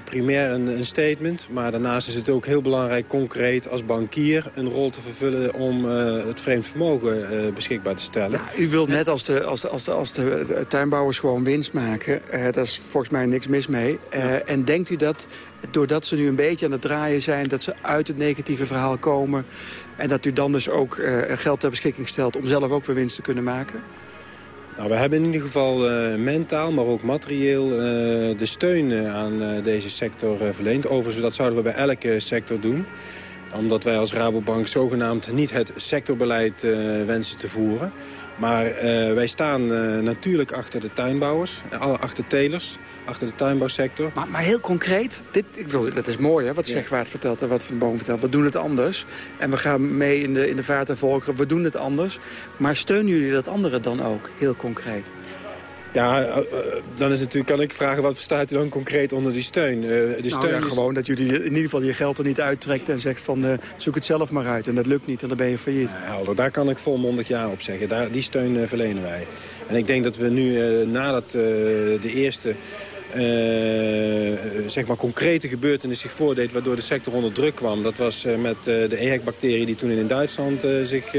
primair een, een, statement. Maar daarnaast is het ook heel belangrijk concreet als bankier... een rol te vervullen om het vreemd vermogen beschikbaar te stellen. Ja, u wilt net als de, als de, als de, als de tuinbouwers gewoon winst maken. daar is volgens mij niks mis mee. En denkt u dat doordat ze nu een beetje aan het draaien zijn... dat ze uit het negatieve verhaal komen... En dat u dan dus ook uh, geld ter beschikking stelt om zelf ook weer winst te kunnen maken? Nou, we hebben in ieder geval uh, mentaal, maar ook materieel uh, de steun aan deze sector verleend. Overigens, dat zouden we bij elke sector doen. Omdat wij als Rabobank zogenaamd niet het sectorbeleid wensen te voeren. Maar wij staan natuurlijk achter de tuinbouwers, achter telers achter de tuinbouwsector. Maar, maar heel concreet, dit, ik bedoel, dat is mooi hè, wat ja. Zegwaard vertelt en wat Van Boom vertelt. We doen het anders en we gaan mee in de, in de vaart en volkeren. We doen het anders. Maar steunen jullie dat andere dan ook, heel concreet? Ja, uh, dan is natuurlijk, kan ik vragen, wat verstaat u dan concreet onder die steun? Uh, de nou, steun ja, is... gewoon dat jullie in ieder geval je geld er niet uittrekt en zegt van uh, zoek het zelf maar uit. En dat lukt niet en dan ben je failliet. Ja, daar kan ik volmondig ja op zeggen. Daar, die steun verlenen wij. En ik denk dat we nu, nadat de eerste uh, zeg maar concrete gebeurtenis zich voordeed... waardoor de sector onder druk kwam. Dat was uh, met uh, de EHEC-bacterie die toen in Duitsland zich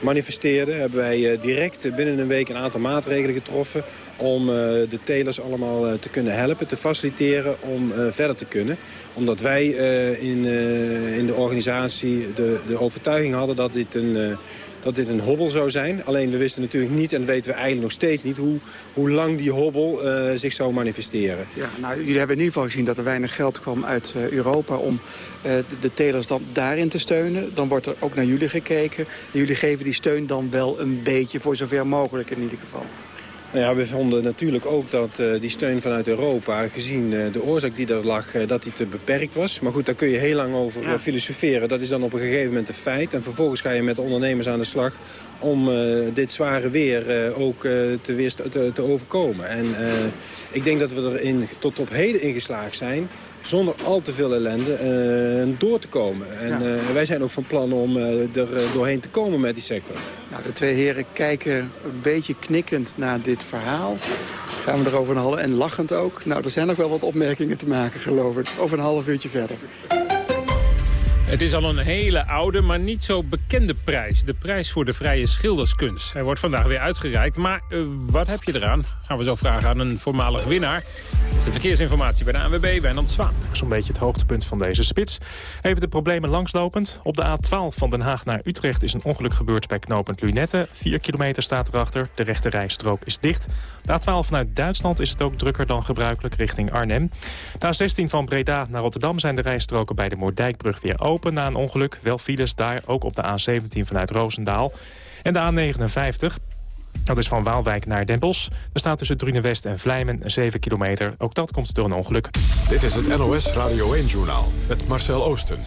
manifesteerde. Hebben wij direct binnen een week een aantal maatregelen getroffen... om de telers allemaal te kunnen helpen, te faciliteren om verder te kunnen. Omdat wij in, in de organisatie de, de overtuiging hadden dat dit een dat dit een hobbel zou zijn. Alleen we wisten natuurlijk niet, en weten we eigenlijk nog steeds niet... hoe, hoe lang die hobbel uh, zich zou manifesteren. Ja, nou, jullie hebben in ieder geval gezien dat er weinig geld kwam uit uh, Europa... om uh, de, de, telers dan daarin te steunen. Dan wordt er ook naar jullie gekeken. En jullie geven die steun dan wel een beetje, voor zover mogelijk in ieder geval. Nou ja, we vonden natuurlijk ook dat uh, die steun vanuit Europa... gezien uh, de oorzaak die er lag, uh, dat die te beperkt was. Maar goed, daar kun je heel lang over ja. filosoferen. Dat is dan op een gegeven moment een feit. En vervolgens ga je met de ondernemers aan de slag... om dit zware weer ook te, weer te, te, overkomen. En ik denk dat we er in, tot op heden in geslaagd zijn zonder al te veel ellende uh, door te komen. En ja. uh, wij zijn ook van plan om uh, er doorheen te komen met die sector. Nou, de twee heren kijken een beetje knikkend naar dit verhaal. Gaan we er over een half... En lachend ook. Nou, er zijn nog wel wat opmerkingen te maken, geloof ik. Over een half uurtje verder. Het is al een hele oude, maar niet zo bekende prijs. De prijs voor de vrije schilderskunst. Hij wordt vandaag weer uitgereikt. Maar uh, wat heb je eraan? Gaan we zo vragen aan een voormalig winnaar. Dat is de verkeersinformatie bij de ANWB, Wijnand Zwaan. Zo'n beetje het hoogtepunt van deze spits. Even de problemen langslopend. Op de A12 van Den Haag naar Utrecht is een ongeluk gebeurd bij knooppunt Lunette. 4 kilometer staat erachter. De rechte rijstrook is dicht. De A12 vanuit Duitsland is het ook drukker dan gebruikelijk richting Arnhem. De A16 van Breda naar Rotterdam zijn de rijstroken bij de Moordijkbrug weer open na een ongeluk. Wel files daar, ook op de A17 vanuit Roosendaal. En de A59, dat is van Waalwijk naar Bosch. Er staat tussen Drunewest en Vlijmen 7 kilometer. Ook dat komt door een ongeluk. Dit is het NOS Radio 1-journaal met Marcel Oosten.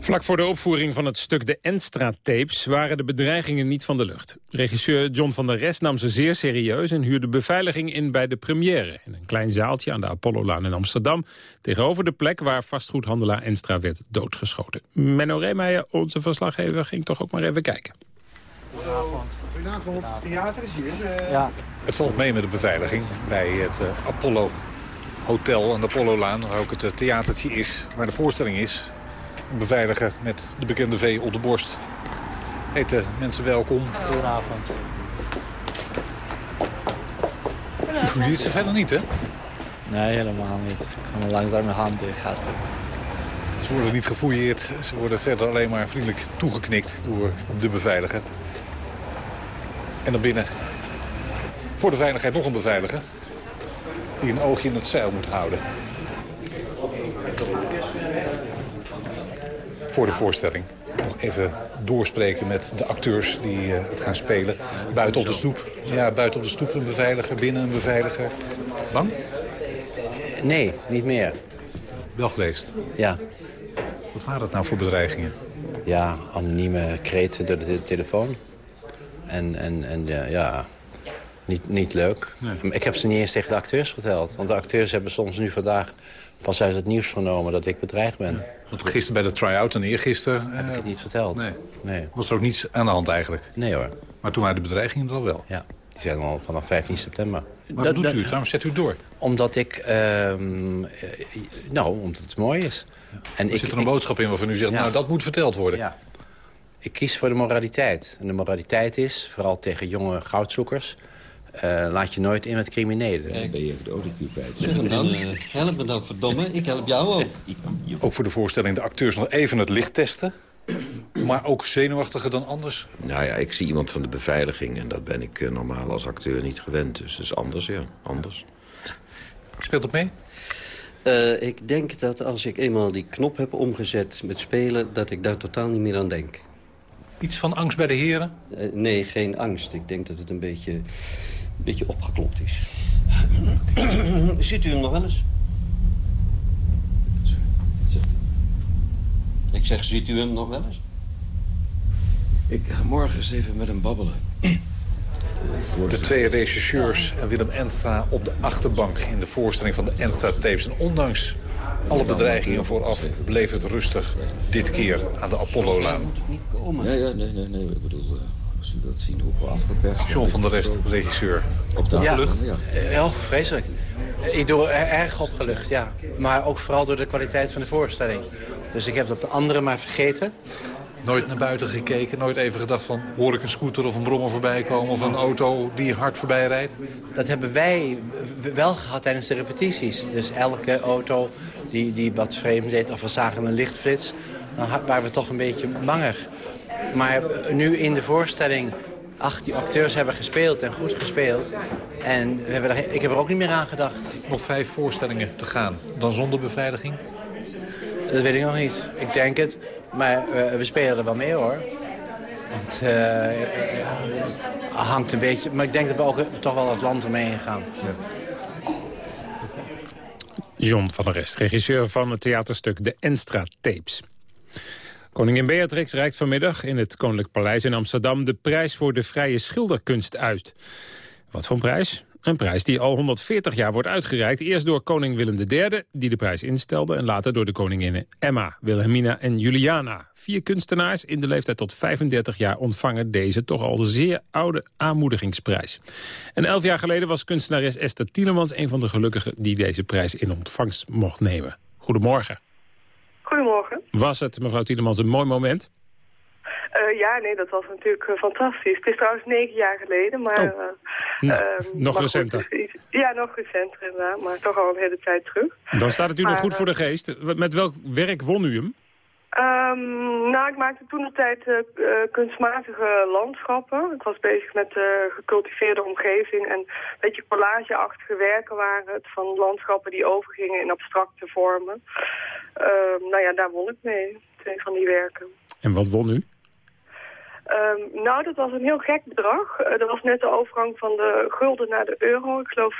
Vlak voor de opvoering van het stuk De Enstra-tapes... waren de bedreigingen niet van de lucht. Regisseur John van der Rest nam ze zeer serieus... en huurde beveiliging in bij de première... in een klein zaaltje aan de Apollo-laan in Amsterdam... tegenover de plek waar vastgoedhandelaar Enstra werd doodgeschoten. Menno Reemeijer, onze verslaggever, ging toch ook maar even kijken. Goedenavond. Goedenavond. Theater is hier. Uh... Ja. Het valt mee met de beveiliging bij het uh, Apollo Hotel aan de Apollo-laan... waar ook het uh, theatertje is, waar de voorstelling is beveiliger met de bekende V op de borst. Heten mensen welkom. Goedenavond. U ze verder niet, hè? Nee, helemaal niet. Ik ga maar langzaam mijn hand dicht, gasten. Ze worden niet gefouilleerd. Ze worden verder alleen maar vriendelijk toegeknikt door de beveiliger. En dan binnen voor de veiligheid nog een beveiliger... die een oogje in het zeil moet houden. Voor de voorstelling. Nog even doorspreken met de acteurs die uh, het gaan spelen. Buiten op de stoep. Ja, buiten op de stoep een beveiliger, binnen een beveiliger. Bang? Nee, niet meer. Wel geweest? Ja. Wat waren dat nou voor bedreigingen? Ja, anonieme kreten door de telefoon. En, en, en ja, ja niet, niet leuk. Nee. Ik heb ze niet eens tegen de acteurs verteld. Want de acteurs hebben soms nu vandaag pas uit het nieuws vernomen dat ik bedreigd ben. Want gisteren bij de try-out en eergisteren... Heb ik het niet verteld. Nee. nee. Was er ook niets aan de hand eigenlijk? Nee hoor. Maar toen waren de bedreigingen er al wel? Ja, die zijn al vanaf 15 september. Wat doet u het? Waarom zet u het door? Omdat ik... Uh, nou, omdat het mooi is. En er ik, zit er een boodschap in waarvan u zegt, nou dat moet verteld worden. Ja. Ik kies voor de moraliteit. En de moraliteit is, vooral tegen jonge goudzoekers... Uh, laat je nooit in met criminelen. Kijk, ben je even de autocue kwijt. Dan, uh, help me dan, verdomme. Ik help jou ook. Ook voor de voorstelling de acteurs nog even het licht testen. Maar ook zenuwachtiger dan anders? Nou ja, ik zie iemand van de beveiliging... en dat ben ik uh, normaal als acteur niet gewend. Dus dat is anders, ja. Anders. Speelt het mee? Uh, ik denk dat als ik eenmaal die knop heb omgezet met spelen... dat ik daar totaal niet meer aan denk. Iets van angst bij de heren? Uh, nee, geen angst. Ik denk dat het een beetje beetje opgeklopt is. Ziet u hem nog wel eens? Zegt u? Ik zeg, ziet u hem nog wel eens? Ik ga morgen eens even met hem babbelen. De twee regisseurs en Willem Enstra op de achterbank... in de voorstelling van de Enstra-tapes. En ondanks alle bedreigingen vooraf bleef het rustig dit keer aan de Apollo-laan. Ja, ja, nee, nee, nee. Ik bedoel... Als u dat zien, hoe afgeperst... John van der Rest, regisseur. Op de lucht? Ja, ja. vreselijk. Ik doe erg opgelucht, ja. Maar ook vooral door de kwaliteit van de voorstelling. Dus ik heb dat de anderen maar vergeten. Nooit naar buiten gekeken, nooit even gedacht van... hoor ik een scooter of een brommer voorbij komen... of een auto die hard voorbij rijdt? Dat hebben wij wel gehad tijdens de repetities. Dus elke auto die, die wat vreemd deed of we zagen een lichtflits... dan waren we toch een beetje banger. Maar nu in de voorstelling ach, die acteurs hebben gespeeld en goed gespeeld. En we hebben er, ik heb er ook niet meer aan gedacht. Nog vijf voorstellingen te gaan, dan zonder beveiliging? Dat weet ik nog niet. Ik denk het. Maar uh, we spelen er wel mee hoor. Want uh, hangt een beetje. Maar ik denk dat we ook toch wel het land ermee gaan. Ja. John van der Rest, regisseur van het theaterstuk De Enstra Tapes. Koningin Beatrix reikt vanmiddag in het Koninklijk Paleis in Amsterdam... de prijs voor de vrije schilderkunst uit. Wat voor prijs? Een prijs die al 140 jaar wordt uitgereikt. Eerst door koning Willem III, die de prijs instelde... en later door de koninginnen Emma, Wilhelmina en Juliana. Vier kunstenaars in de leeftijd tot 35 jaar ontvangen deze... toch al zeer oude aanmoedigingsprijs. En elf jaar geleden was kunstenares Esther Tielemans... een van de gelukkigen die deze prijs in ontvangst mocht nemen. Goedemorgen. Goedemorgen. Was het, mevrouw Tielemans, een mooi moment? Uh, ja, nee, dat was natuurlijk uh, fantastisch. Het is trouwens negen jaar geleden, maar... Oh. Uh, nou, nog maar recenter. Goed, ja, nog recenter inderdaad, maar toch al een hele tijd terug. Dan staat het u maar, nog goed voor de geest. Met welk werk won u hem? Um, nou, ik maakte toen de tijd kunstmatige landschappen. Ik was bezig met de gecultiveerde omgeving en een beetje collageachtige werken waren het van landschappen die overgingen in abstracte vormen. Uh, nou ja, daar won ik mee, twee van die werken. En wat won u? Um, nou, dat was een heel gek bedrag. Uh, dat was net de overgang van de gulden naar de euro. Ik geloof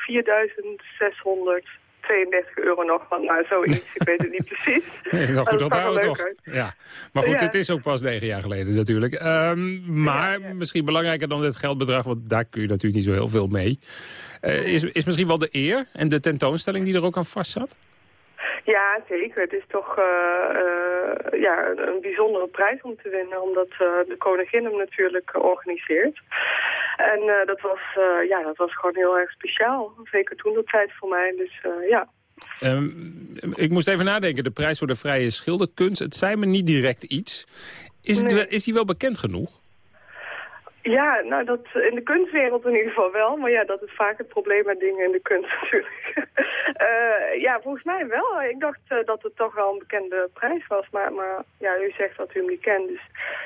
4.632 euro nog. Want nou, zoiets, ik weet het niet precies. Nee, nou goed, dat houden toch. Ja. Maar goed, ja. het is ook pas negen jaar geleden natuurlijk. Um, maar ja, ja. misschien belangrijker dan dit geldbedrag, want daar kun je natuurlijk niet zo heel veel mee. Uh, is, is misschien wel de eer en de tentoonstelling die er ook aan vast zat? Ja, zeker. Het is toch uh, uh, ja, een bijzondere prijs om te winnen, omdat uh, de koningin hem natuurlijk organiseert. En dat, was, ja, dat was gewoon heel erg speciaal. Zeker toen dat tijd voor mij. Dus ja. Um, ik moest even nadenken. De prijs voor de vrije schilderkunst. Het zei me niet direct iets. Is, het, is die wel bekend genoeg? Ja, nou dat in de kunstwereld in ieder geval wel. Maar ja, dat is vaak het probleem met dingen in de kunst natuurlijk. uh, ja, volgens mij wel. Ik dacht uh, dat het toch wel een bekende prijs was. Maar, maar ja, u zegt dat u hem niet kent. Dus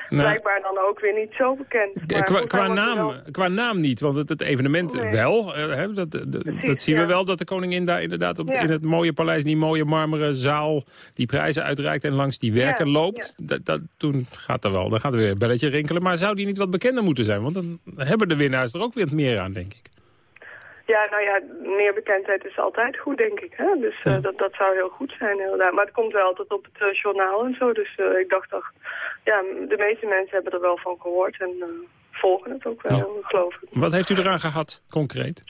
nou, blijkbaar dan ook weer niet zo bekend. Maar qua, qua naam, wel... qua naam niet, want het, het evenement nee. wel. Uh, hè, dat, dat, Precies, dat zien ja. we wel, dat de koningin daar inderdaad op, ja. in het mooie paleis... die mooie marmeren zaal die prijzen uitreikt en langs die werken ja, loopt. Dat, dat, toen gaat er wel, dan gaat er weer een belletje rinkelen. Maar zou die niet wat bekender moeten zijn? Zijn? Want dan hebben de winnaars er ook weer meer aan, denk ik. Ja, nou ja, meer bekendheid is altijd goed, denk ik. Hè? Dus uh, ja. dat, dat zou heel goed zijn, inderdaad. Maar het komt wel altijd op het uh, journaal en zo. Dus uh, ik dacht toch, ja, de meeste mensen hebben er wel van gehoord en volgen het ook wel, ja. geloof ik. Wat heeft u eraan gehad, concreet?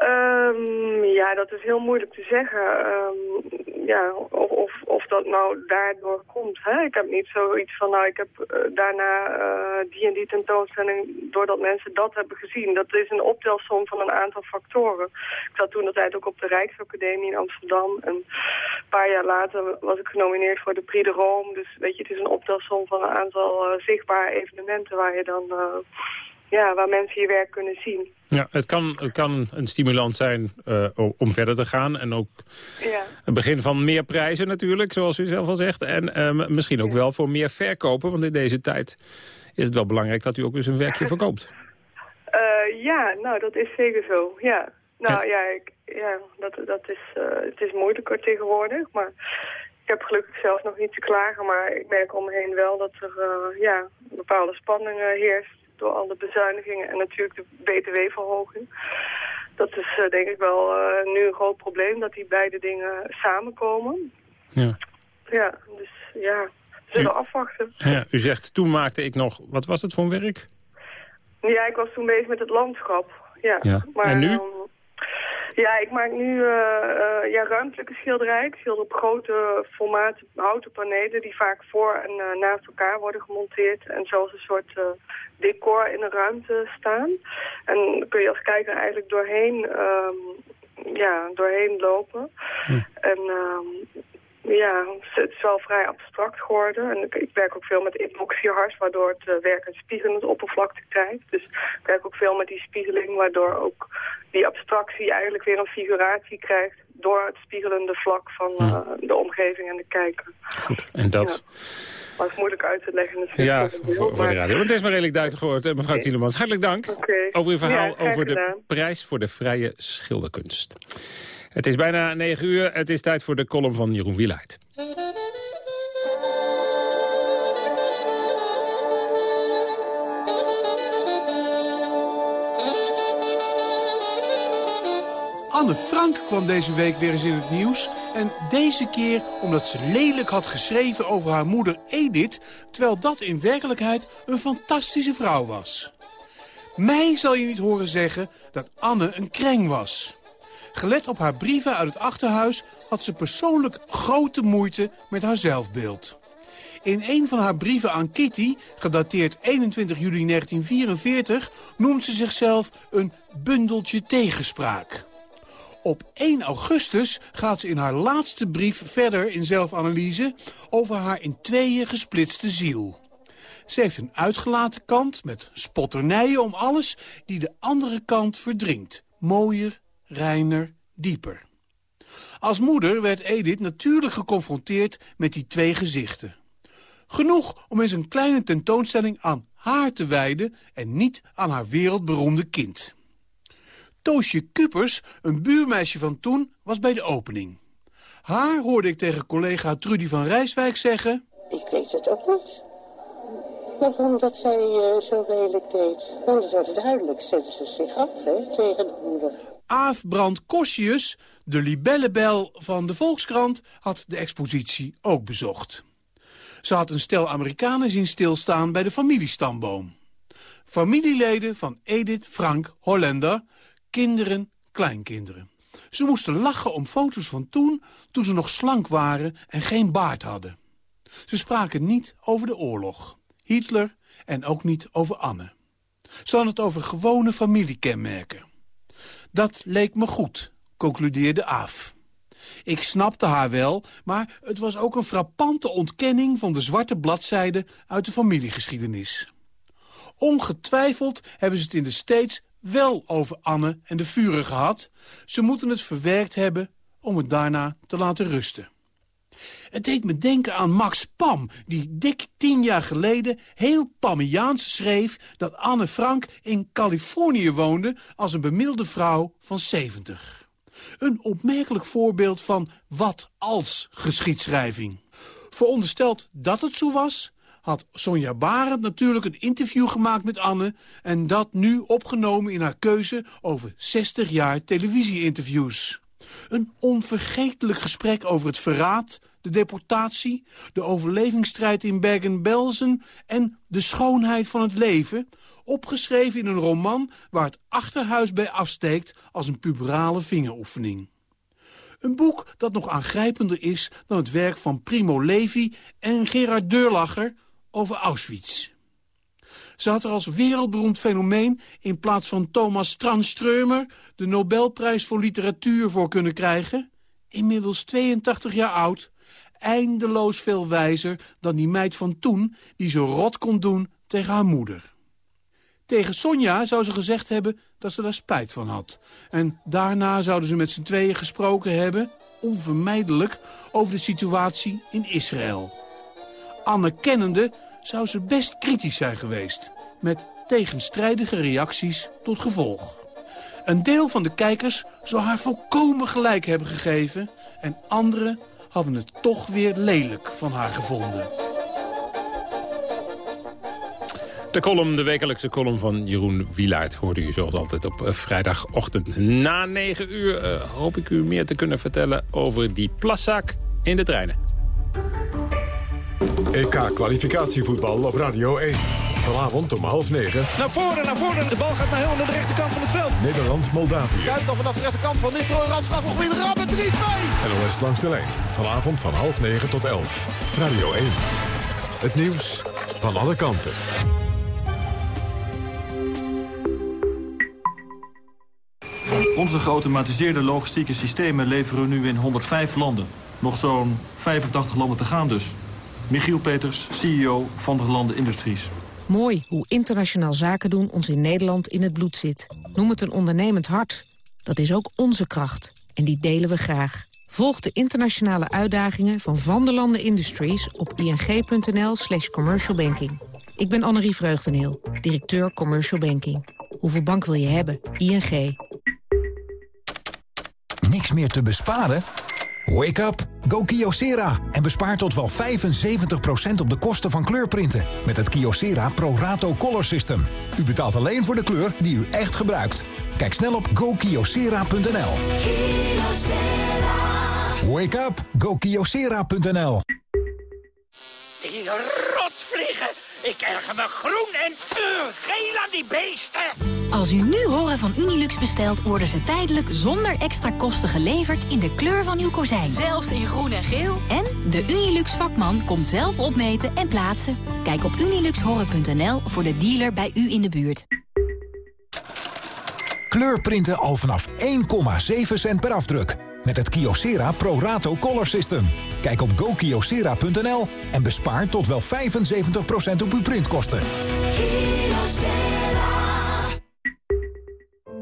Um, ja, dat is heel moeilijk te zeggen. Um, ja, of, of, dat nou daardoor komt. Hè? Ik heb niet zoiets van, nou, ik heb uh, daarna uh, die en die tentoonstelling, doordat mensen dat hebben gezien. Dat is een optelsom van een aantal factoren. Ik zat toen de tijd ook op de Rijksacademie in Amsterdam. En een paar jaar later was ik genomineerd voor de Prix de Rome. Dus weet je, het is een optelsom van een aantal uh, zichtbare evenementen waar je dan ja, waar mensen je werk kunnen zien. Ja, het kan, het kan een stimulans zijn uh, om verder te gaan. En ook ja. het begin van meer prijzen natuurlijk, zoals u zelf al zegt. En uh, misschien ook ja. wel voor meer verkopen. Want in deze tijd is het wel belangrijk dat u ook eens een werkje verkoopt. Uh, ja, nou dat is zeker zo. Ja, nou ja, ik, ja dat, dat is, het is moeilijker tegenwoordig. Maar ik heb gelukkig zelf nog niet te klagen. Maar ik merk om me heen wel dat er ja, bepaalde spanning heerst door alle bezuinigingen en natuurlijk de btw-verhoging. Dat is uh, denk ik wel uh, nu een groot probleem, dat die beide dingen samenkomen. Ja. Ja, dus ja, we zullen u, afwachten. Ja, u zegt, toen maakte ik nog, wat was het voor een werk? Ja, ik was toen bezig met het landschap. Ja, ja. Maar, en nu? Um, ja, ik maak nu uh, uh, ja, ruimtelijke schilderij. Ik schilder op grote formaat houten panelen die vaak voor en uh, naast elkaar worden gemonteerd. En zoals een soort decor in een ruimte staan. En dan kun je als kijker eigenlijk doorheen, um, ja, doorheen lopen. En um, ja, het is wel vrij abstract geworden. En ik, ik werk ook veel met epoxyhars, waardoor het uh, werk een spiegelend oppervlakte krijgt. Dus ik werk ook veel met die spiegeling, waardoor ook die abstractie eigenlijk weer een figuratie krijgt door het spiegelende vlak van uh, de omgeving en de kijker. Goed, en dat... Ja. Maar het is moeilijk uit te leggen natuurlijk. Ja, voor, de radio. Want het is maar redelijk duidelijk gehoord. Mevrouw okay. Tielemans, hartelijk dank okay. over uw verhaal ja, over de prijs voor de vrije schilderkunst. Het is bijna 9 uur. Het is tijd voor de column van Jeroen Wielaert. Anne Frank kwam deze week weer eens in het nieuws. En deze keer omdat ze lelijk had geschreven over haar moeder Edith... terwijl dat in werkelijkheid een fantastische vrouw was. Mij zal je niet horen zeggen dat Anne een kreng was. Gelet op haar brieven uit het achterhuis had ze persoonlijk grote moeite met haar zelfbeeld. In een van haar brieven aan Kitty, gedateerd 21 juli 1944, noemt ze zichzelf een bundeltje tegenspraak. Op 1 augustus gaat ze in haar laatste brief verder in zelfanalyse over haar in tweeën gesplitste ziel. Ze heeft een uitgelaten kant met spotternijen om alles die de andere kant verdringt. Mooier, reiner, dieper. Als moeder werd Edith natuurlijk geconfronteerd met die twee gezichten. Genoeg om eens een kleine tentoonstelling aan haar te wijden en niet aan haar wereldberoemde kind. Toosje Kupers, een buurmeisje van toen, was bij de opening. Haar hoorde ik tegen collega Trudy van Rijswijk zeggen... Ik weet het ook niet. Waarom dat zij uh, zo lelijk deed. Want het was duidelijk, zetten ze zich af hè, tegen de moeder. Aaf Brand Koscius, de libellebel van de Volkskrant, had de expositie ook bezocht. Ze had een stel Amerikanen zien stilstaan bij de familiestamboom. Familieleden van Edith Frank Hollander, kinderen, kleinkinderen. Ze moesten lachen om foto's van toen, toen ze nog slank waren en geen baard hadden. Ze spraken niet over de oorlog, Hitler en ook niet over Anne. Ze hadden het over gewone familiekenmerken. Dat leek me goed, concludeerde Aaf. Ik snapte haar wel, maar het was ook een frappante ontkenning van de zwarte bladzijde uit de familiegeschiedenis. Ongetwijfeld hebben ze het in de States wel over Anne en de vuren gehad. Ze moeten het verwerkt hebben om het daarna te laten rusten. Het deed me denken aan Max Pam, die dik tien jaar geleden heel Pamiaans schreef dat Anne Frank in Californië woonde als een bemiddelde vrouw van 70. Een opmerkelijk voorbeeld van wat als geschiedschrijving. Verondersteld dat het zo was, had Sonja Barend natuurlijk een interview gemaakt met Anne... en dat nu opgenomen in haar keuze over 60 jaar televisieinterviews. Een onvergetelijk gesprek over het verraad, de deportatie... de overlevingsstrijd in Bergen-Belsen en de schoonheid van het leven... opgeschreven in een roman waar het achterhuis bij afsteekt... als een puberale vingeroefening. Een boek dat nog aangrijpender is dan het werk van Primo Levi en Gerard Deurlacher over Auschwitz. Ze had er als wereldberoemd fenomeen in plaats van Thomas Tranströmer... de Nobelprijs voor literatuur voor kunnen krijgen. Inmiddels 82 jaar oud, eindeloos veel wijzer dan die meid van toen... die zo rot kon doen tegen haar moeder. Tegen Sonja zou ze gezegd hebben dat ze daar spijt van had. En daarna zouden ze met z'n tweeën gesproken hebben, onvermijdelijk, over de situatie in Israël. Anne kennende zou ze best kritisch zijn geweest. Met tegenstrijdige reacties tot gevolg. Een deel van de kijkers zou haar volkomen gelijk hebben gegeven... en anderen hadden het toch weer lelijk van haar gevonden. De column, de wekelijkse column van Jeroen Wielaert... hoorde u zoals altijd op eh, vrijdagochtend na 9 uur. Uh, hoop ik u meer te kunnen vertellen over die plaszaak in de treinen. EK-kwalificatievoetbal op Radio 1. Vanavond om half negen. Naar voren, naar voren. De bal gaat naar heel naar de rechterkant van het veld. Nederland-Moldavië. Kuit dan vanaf de rechterkant van Nistelrooy. Randstraf nog weer rammen. 3-2. NOS langs de lijn. Vanavond van half negen tot 11. Radio 1. Het nieuws van alle kanten. Onze geautomatiseerde logistieke systemen leveren nu in 105 landen. Nog zo'n 85 landen te gaan dus. Michiel Peters, CEO van der Landen Industries. Mooi hoe internationaal zaken doen ons in Nederland in het bloed zit. Noem het een ondernemend hart. Dat is ook onze kracht. En die delen we graag. Volg de internationale uitdagingen van Van der Landen Industries op ing.nl slash commercialbanking. Ik ben Annerie Vreugdeneel, directeur Commercial Banking. Hoeveel bank wil je hebben? ING. Niks meer te besparen? Wake up, go Kyocera en bespaar tot wel 75% op de kosten van kleurprinten met het Kyocera Pro Rato Color System. U betaalt alleen voor de kleur die u echt gebruikt. Kijk snel op gokyocera.nl. Wake up, go Kyocera.nl. Die rotvliegen! Ik erger me groen en uh, geel aan die beesten! Als u nu horen van Unilux bestelt, worden ze tijdelijk zonder extra kosten geleverd in de kleur van uw kozijn. Zelfs in groen en geel. En de Unilux vakman komt zelf opmeten en plaatsen. Kijk op uniluxhoren.nl voor de dealer bij u in de buurt. Kleurprinten al vanaf 1,7 cent per afdruk. Met het Kyocera Pro Rato Color System. Kijk op gokyocera.nl en bespaar tot wel 75% op uw printkosten.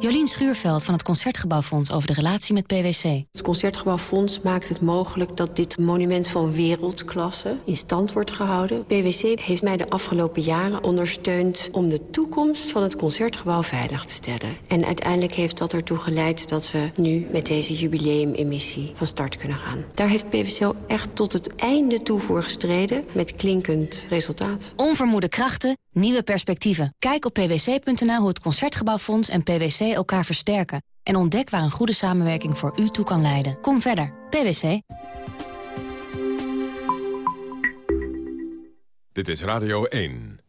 Jolien Schuurveld van het Concertgebouwfonds over de relatie met PwC. Het Concertgebouwfonds maakt het mogelijk dat dit monument van wereldklasse in stand wordt gehouden. PwC heeft mij de afgelopen jaren ondersteund om de toekomst van het Concertgebouw veilig te stellen. En uiteindelijk heeft dat ertoe geleid dat we nu met deze jubileumemissie van start kunnen gaan. Daar heeft PwC echt tot het einde toe voor gestreden met klinkend resultaat. Onvermoede krachten, nieuwe perspectieven. Kijk op pwc.nl hoe het Concertgebouwfonds en PwC elkaar versterken. En ontdek waar een goede samenwerking voor u toe kan leiden. Kom verder. PwC. Dit is Radio 1.